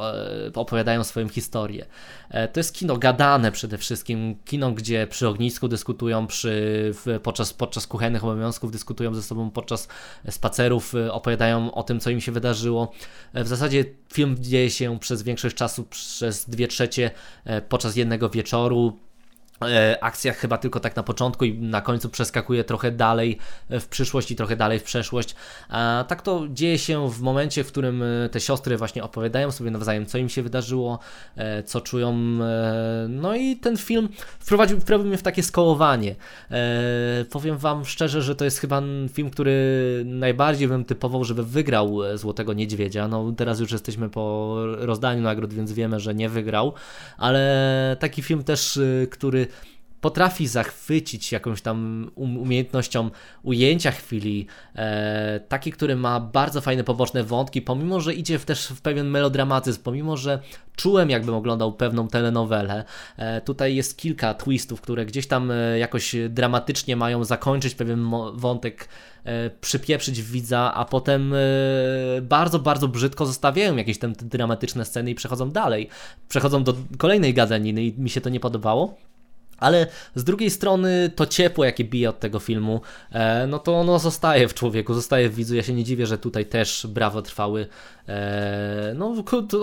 opowiadają swoją historię. E, to jest kino gadane przede wszystkim, kino, gdzie przy ognisku dyskutują, przy, podczas, podczas kuchennych obowiązków dyskutują ze sobą, podczas spacerów opowiadają opowiadają o tym, co im się wydarzyło. E, w zasadzie film dzieje się przez większość czasu, przez dwie trzecie e, podczas jednego wieczoru. E, akcja chyba tylko tak na początku i na końcu przeskakuje trochę dalej w przyszłość i trochę dalej w przeszłość. A tak to dzieje się w momencie, w którym e, te siostry właśnie opowiadają sobie nawzajem, co im się wydarzyło, e, co czują. No i ten film wprowadził, wprowadził mnie w takie skołowanie. Powiem Wam szczerze, że to jest chyba film, który najbardziej bym typował, żeby wygrał Złotego Niedźwiedzia. No teraz już jesteśmy po rozdaniu nagród, więc wiemy, że nie wygrał, ale taki film też, który potrafi zachwycić jakąś tam um, umiejętnością ujęcia chwili, e, taki, który ma bardzo fajne poboczne wątki, pomimo, że idzie w też w pewien melodramatyzm, pomimo, że czułem jakbym oglądał pewną telenowelę. E, tutaj jest kilka twistów, które gdzieś tam e, jakoś dramatycznie mają zakończyć pewien wątek, e, przypieprzyć widza, a potem e, bardzo, bardzo brzydko zostawiają jakieś tam dramatyczne sceny i przechodzą dalej. Przechodzą do kolejnej gadaniny i mi się to nie podobało. Ale z drugiej strony to ciepło, jakie bije od tego filmu, e, no to ono zostaje w człowieku, zostaje w widzu. Ja się nie dziwię, że tutaj też brawo trwały. E, no,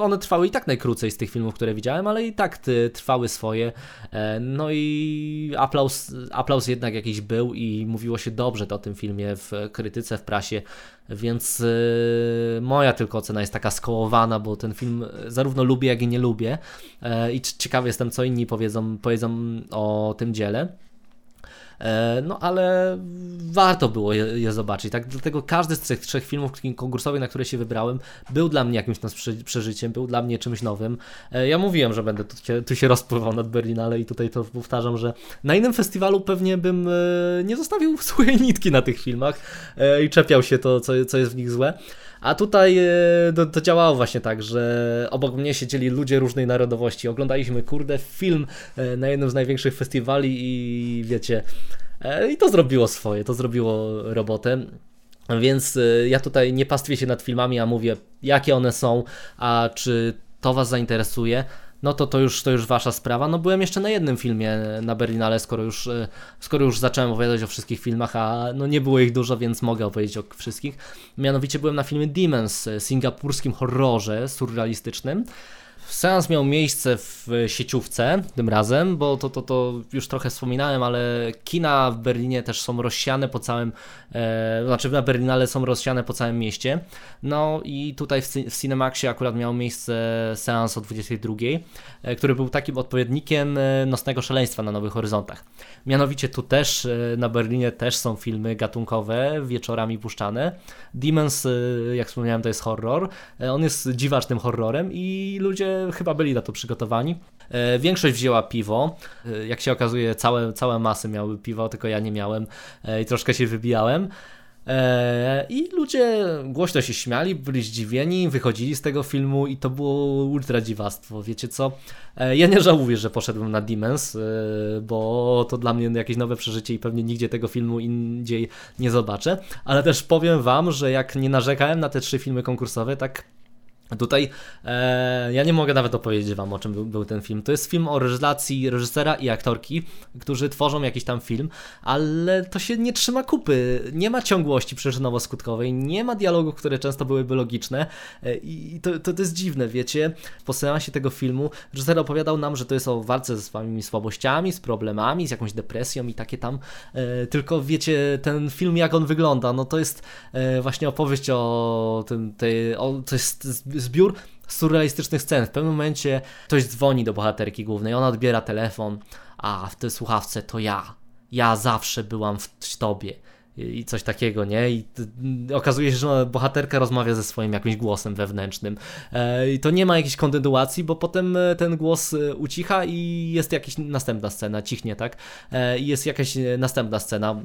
one trwały i tak najkrócej z tych filmów, które widziałem, ale i tak trwały swoje. E, no i aplauz, aplauz jednak jakiś był i mówiło się dobrze o tym filmie w krytyce, w prasie. Więc moja tylko ocena jest taka skołowana, bo ten film zarówno lubię, jak i nie lubię. I ciekawy jestem, co inni powiedzą, powiedzą o tym dziele. E, no ale warto było je, je, zobaczyć, tak? Dlatego każdy z tych trzech filmów konkursowych, na które się wybrałem, był dla mnie jakimś tam przeżyciem, był dla mnie czymś nowym. E, ja mówiłem, że będę tu się, tu się rozpływał nad Berlinale i tutaj to powtarzam, że na innym festiwalu pewnie bym e, nie zostawił suchej nitki na tych filmach i czepiał się to, co, co jest w nich złe. A tutaj to, to, działało właśnie tak, że obok mnie siedzieli ludzie różnej narodowości. Oglądaliśmy, kurde, film na jednym z największych festiwali i wiecie, E, I to zrobiło swoje, to zrobiło robotę. Więc e, ja tutaj nie pastwię się nad filmami, a mówię, jakie one są, a czy to Was zainteresuje. No to to już, to już wasza sprawa. No byłem jeszcze na jednym filmie na Berlinale, skoro już, e, skoro już zacząłem opowiadać o wszystkich filmach, a no nie było ich dużo, więc mogę opowiedzieć o wszystkich. Mianowicie byłem na filmie Demons, e, singapurskim horrorze surrealistycznym. Seans miał miejsce w sieciówce tym razem, bo to, to, to już trochę wspominałem, ale kina w Berlinie też są rozsiane po całym, e, znaczy na Berlinale są rozsiane po całym mieście. No i tutaj w, w Cinemaxie akurat miał miejsce seans o 22, e, który był takim odpowiednikiem e, Nocnego Szaleństwa na Nowych Horyzontach. Mianowicie tu też, e, na Berlinie też są filmy gatunkowe, wieczorami puszczane. Demons, e, jak wspomniałem, to jest horror. E, on jest dziwacznym horrorem i ludzie chyba byli na to przygotowani. E, większość wzięła piwo. E, jak się okazuje, całe, całe masy miały piwo, tylko ja nie miałem e, i troszkę się wybijałem. I ludzie głośno się śmiali, byli zdziwieni, wychodzili z tego filmu i to było ultra dziwactwo. Wiecie co? Ja nie żałuję, że poszedłem na Demons, bo to dla mnie jakieś nowe przeżycie i pewnie nigdzie tego filmu indziej nie zobaczę. Ale też powiem Wam, że jak nie narzekałem na te trzy filmy konkursowe, tak Tutaj e, ja nie mogę nawet opowiedzieć Wam, o czym był, był, ten film. To jest film o relacji reżysera i aktorki, którzy tworzą jakiś tam film, ale to się nie trzyma kupy. Nie ma ciągłości przyczynowo-skutkowej, nie ma dialogów, które często byłyby logiczne e, i to, to, to, jest dziwne, wiecie. Po seansie tego filmu reżyser opowiadał nam, że to jest o walce ze swoimi słabościami, z problemami, z jakąś depresją i takie tam. E, tylko wiecie, ten film jak on wygląda, no to jest e, właśnie opowieść o tym, tej, o, to jest zbiór surrealistycznych scen. W pewnym momencie ktoś dzwoni do bohaterki głównej, ona odbiera telefon, a w tej słuchawce to ja. Ja zawsze byłam w tobie i coś takiego, nie? I okazuje się, że bohaterka rozmawia ze swoim jakimś głosem wewnętrznym. E, I to nie ma jakiejś kontynuacji, bo potem e, ten głos e, ucicha i jest jakaś następna scena, cichnie, tak? I jest jakaś następna scena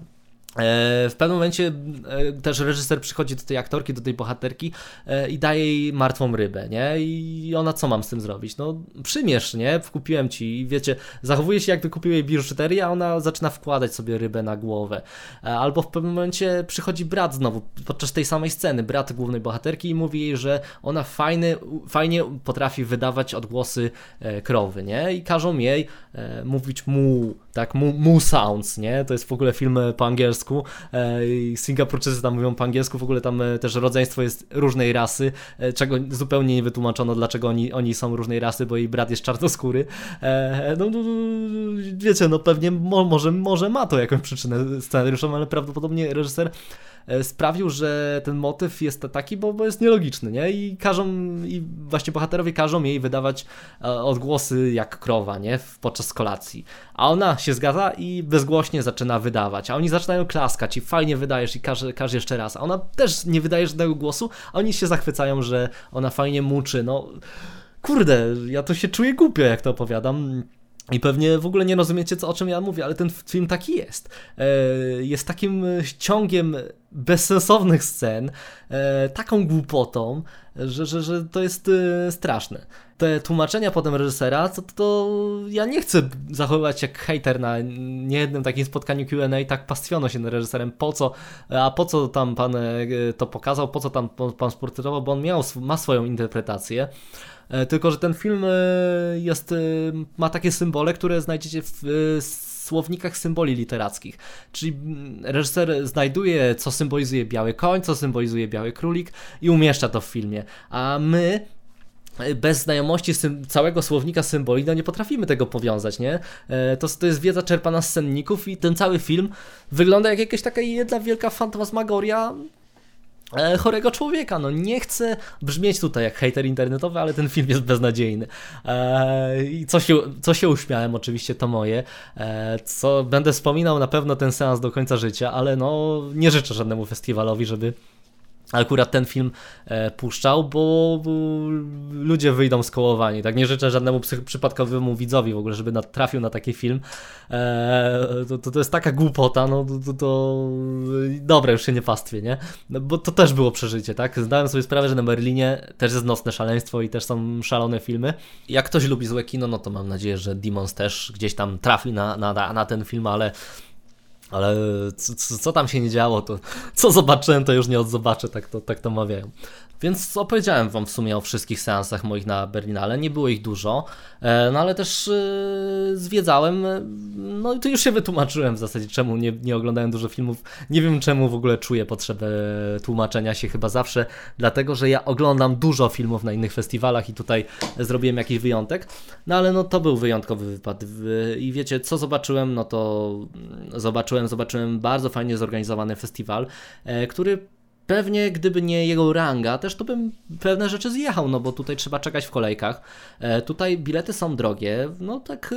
w pewnym momencie e, też reżyser przychodzi do tej aktorki, do tej bohaterki e, i daje jej martwą rybę, nie? I ona co mam z tym zrobić? No przymierz, nie? Kupiłem ci i wiecie, zachowuje się jakby kupił jej biżuterię, a ona zaczyna wkładać sobie rybę na głowę. Albo w pewnym momencie przychodzi brat znowu, podczas tej samej sceny, brat głównej bohaterki i mówi jej, że ona fajny, fajnie potrafi wydawać odgłosy krowy, nie? I każą jej mówić mu, tak? Mu sounds, nie? To jest w ogóle film po angielsku. E, Singapurczycy tam mówią po angielsku, w ogóle tam e, też rodzeństwo jest różnej rasy, e, czego zupełnie nie wytłumaczono, dlaczego oni, oni są różnej rasy, bo jej brat jest czarnoskóry. No, no, wiecie, no pewnie może, może ma to jakąś przyczynę scenariuszową, ale prawdopodobnie reżyser E, sprawił, że ten motyw jest taki, bo, bo jest nielogiczny, nie? I każą, i właśnie bohaterowie każą jej wydawać e, odgłosy jak krowa, nie? Podczas kolacji. A ona się zgadza i bezgłośnie zaczyna wydawać, a oni zaczynają klaskać i fajnie wydajesz i każ, każ jeszcze raz. A ona też nie wydaje żadnego głosu, a oni się zachwycają, że ona fajnie muczy, no... Kurde, ja to się czuję głupio, jak to opowiadam. I pewnie w ogóle nie rozumiecie, co, o czym ja mówię, ale ten film taki jest. E, jest takim ciągiem bezsensownych scen, e, taką głupotą, że, że, że to jest e, straszne. Te tłumaczenia potem reżysera, to, to ja nie chcę zachowywać jak hater na niejednym takim spotkaniu Q&A, tak pastwiono się na reżyserem, po co, a po co tam pan to pokazał, po co tam pan sportował, bo on miał, ma swoją interpretację. E, tylko że ten film e, jest, e, ma takie symbole, które znajdziecie w słownikach symboli literackich. Czyli mm, reżyser znajduje, co symbolizuje biały koń, co symbolizuje biały królik i umieszcza to w filmie. A my bez znajomości całego słownika symboli, no nie potrafimy tego powiązać, nie? To, to jest wiedza czerpana z senników i ten cały film wygląda jak jakaś taka jedna wielka fantasmagoria chorego człowieka. No nie chcę brzmieć tutaj jak hater internetowy, ale ten film jest beznadziejny. E, I co się, co się uśmiałem, oczywiście to moje. E, co będę wspominał na pewno ten seans do końca życia, ale no nie życzę żadnemu festiwalowi, żeby akurat ten film e, puszczał, bo, ludzie wyjdą skołowani. Tak nie życzę żadnemu przypadkowemu widzowi w ogóle, żeby trafił na taki film. E, to, to, to, jest taka głupota, no to, to, to dobra, już się nie pastwię, nie? No, bo to też było przeżycie, tak? Zdałem sobie sprawę, że na Berlinie też jest nocne szaleństwo i też są szalone filmy. Jak ktoś lubi złe kino, no to mam nadzieję, że Demons też gdzieś tam trafi na, na, na ten film, ale ale co, co, tam się nie działo, to co zobaczyłem, to już nie odzobaczę, tak to, tak to mawiają. Więc opowiedziałem Wam w sumie o wszystkich seansach moich na Berlinale, nie było ich dużo, e, no ale też yy, zwiedzałem, e, no i tu już się wytłumaczyłem w zasadzie, czemu nie, nie oglądałem dużo filmów, nie wiem czemu w ogóle czuję potrzebę tłumaczenia się chyba zawsze, dlatego, że ja oglądam dużo filmów na innych festiwalach i tutaj zrobiłem jakiś wyjątek, no ale no to był wyjątkowy wypad. I wiecie, co zobaczyłem, no to zobaczyłem, zobaczyłem bardzo fajnie zorganizowany festiwal, e, który Pewnie gdyby nie jego ranga, też to bym pewne rzeczy zjechał, no bo tutaj trzeba czekać w kolejkach. E, tutaj bilety są drogie, no tak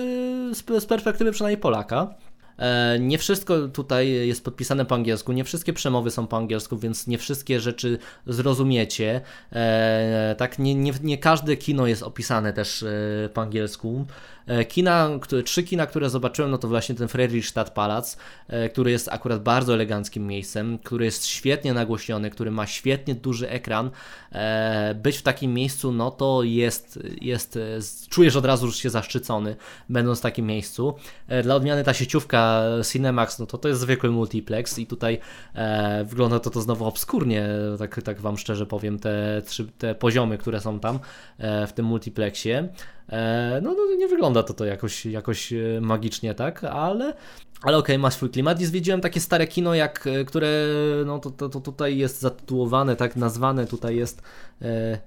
e, z, z perspektywy przynajmniej Polaka. E, nie wszystko tutaj jest podpisane po angielsku, nie wszystkie przemowy są po angielsku, więc nie wszystkie rzeczy zrozumiecie. E, tak, nie, nie, nie każde kino jest opisane też e, po angielsku. E, kina, które, trzy kina, które zobaczyłem, no to właśnie ten Friedrichstadtpalaz, e, który jest akurat bardzo eleganckim miejscem, który jest świetnie nagłośniony, który ma świetnie duży ekran. E, być w takim miejscu, no to jest, jest czujesz od razu, że się zaszczycony, będąc w takim miejscu. Dla odmiany ta sieciówka Cinemax, no to to jest zwykły multiplex i tutaj e, wygląda to to znowu obskurnie, tak, tak Wam szczerze powiem, te, te poziomy, które są tam e, w tym multiplexie. E, no, no nie wygląda to to jakoś, jakoś e, magicznie, tak, ale, ale okej, okay, ma swój klimat. I zwiedziłem takie stare kino, jak, e, które, no to, to, to tutaj jest zatytułowane, tak? Nazwane, tutaj jest... E,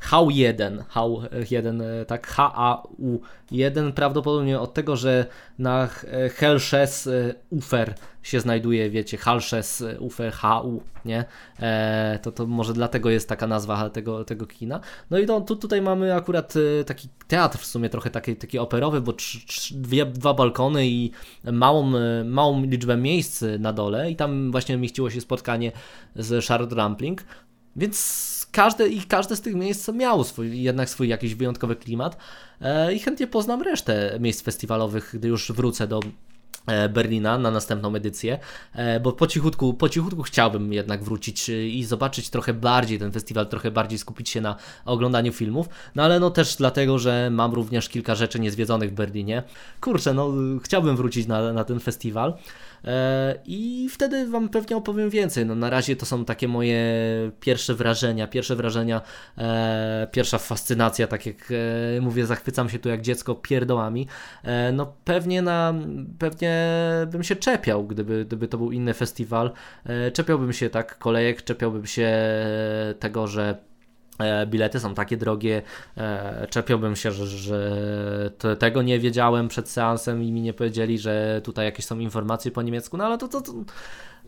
HAU1, HAU1, tak, HAU1, prawdopodobnie od tego, że na Helshes Ufer się znajduje, wiecie, Halshes Ufer HU, nie? E, to, to może dlatego jest taka nazwa tego, tego kina. No i to, tu, tutaj mamy akurat e, taki teatr w sumie trochę taki, taki operowy, bo trz, trz, dwie, dwa balkony i małą, e, małą liczbę miejsc na dole i tam właśnie mieściło się spotkanie z Charlotte Rampling, więc każde, i każde z tych miejsc miało swój, jednak swój jakiś wyjątkowy klimat e, i chętnie poznam resztę miejsc festiwalowych, gdy już wrócę do e, Berlina na następną edycję, e, bo po cichutku, po cichutku chciałbym jednak wrócić i zobaczyć trochę bardziej ten festiwal, trochę bardziej skupić się na oglądaniu filmów, no ale no też dlatego, że mam również kilka rzeczy niezwiedzonych w Berlinie. Kurczę, no chciałbym wrócić na, na ten festiwal. E, I wtedy Wam pewnie opowiem więcej. No, na razie to są takie moje pierwsze wrażenia, pierwsze wrażenia, e, pierwsza fascynacja, tak jak e, mówię, zachwycam się tu jak dziecko pierdołami. No pewnie na, pewnie bym się czepiał, gdyby, gdyby to był inny festiwal. Czepiałbym się tak kolejek, czepiałbym się tego, że bilety są takie drogie, e, czepiałbym się, że, że tego nie wiedziałem przed seansem i mi nie powiedzieli, że tutaj jakieś są informacje po niemiecku, no ale to, to, to,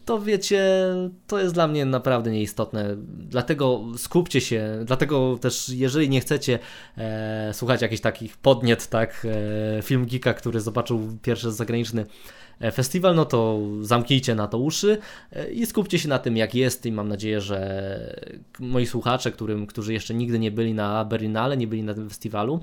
to wiecie, to jest dla mnie naprawdę nieistotne. Dlatego skupcie się, dlatego też jeżeli nie chcecie e, słuchać jakichś takich podniet, tak, e, film Geeka, który zobaczył pierwszy zagraniczny E, festiwal, no to zamknijcie na to uszy e, i skupcie się na tym, jak jest i mam nadzieję, że moi słuchacze, którym, którzy jeszcze nigdy nie byli na Berlinale, nie byli na tym festiwalu,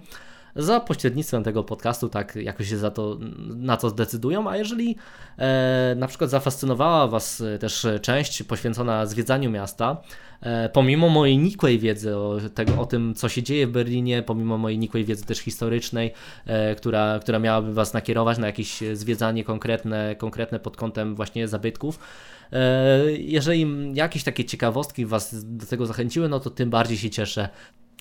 za pośrednictwem tego podcastu tak jakoś się za to, na to zdecydują, a jeżeli e, na przykład zafascynowała Was też część poświęcona zwiedzaniu miasta, e, pomimo mojej nikłej wiedzy o, tego, o tym, co się dzieje w Berlinie, pomimo mojej nikłej wiedzy też historycznej, e, która, która miałaby Was nakierować na jakieś zwiedzanie konkretne, konkretne pod kątem właśnie zabytków, e, jeżeli jakieś takie ciekawostki Was do tego zachęciły, no to tym bardziej się cieszę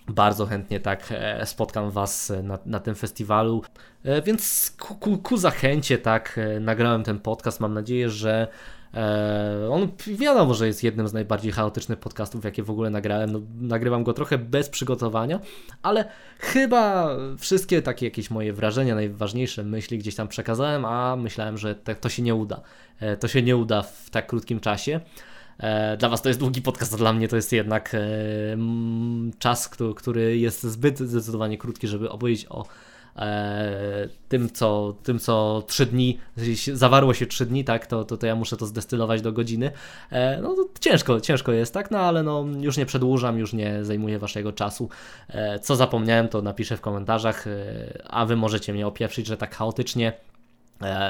bardzo chętnie tak e, spotkam Was na, na tym festiwalu. E, więc ku, ku, ku zachęcie tak e, nagrałem ten podcast. Mam nadzieję, że on wiadomo, że jest jednym z najbardziej chaotycznych podcastów, jakie w ogóle nagrałem. No, nagrywam go trochę bez przygotowania, ale chyba wszystkie takie jakieś moje wrażenia, najważniejsze myśli gdzieś tam przekazałem, a myślałem, że to się nie uda. To się nie uda w tak krótkim czasie. E, dla Was to jest długi podcast, a dla mnie to jest jednak czas, który jest zbyt zdecydowanie krótki, żeby opowiedzieć o tym, co, tym, co 3 dni, zawarło się 3 dni, tak, to, to, to ja muszę to zdestylować do godziny. No to ciężko, ciężko jest, tak, no ale no już nie przedłużam, już nie zajmuję Waszego czasu. Co zapomniałem, to napiszę w komentarzach, a Wy możecie mnie opieprzyć, że tak chaotycznie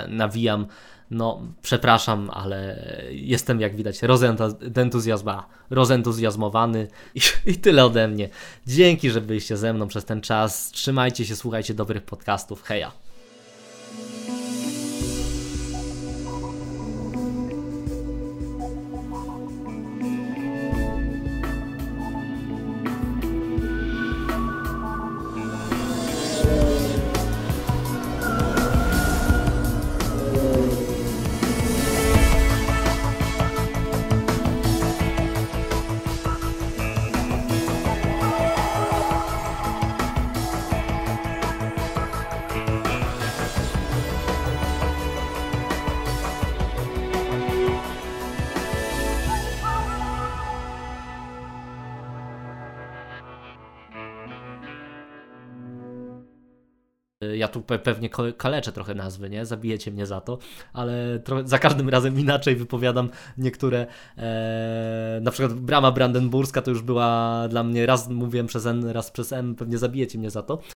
nawijam no, przepraszam, ale jestem, jak widać, rozentuzjazmowany i, i tyle ode mnie. Dzięki, że byliście ze mną przez ten czas. Trzymajcie się, słuchajcie dobrych podcastów. Heja! Ja tu pewnie kaleczę trochę nazwy, nie? Zabijecie mnie za to, ale za każdym razem inaczej wypowiadam niektóre. E, na przykład brama brandenburska to już była dla mnie raz mówiłem przez N, raz przez M, pewnie zabijecie mnie za to.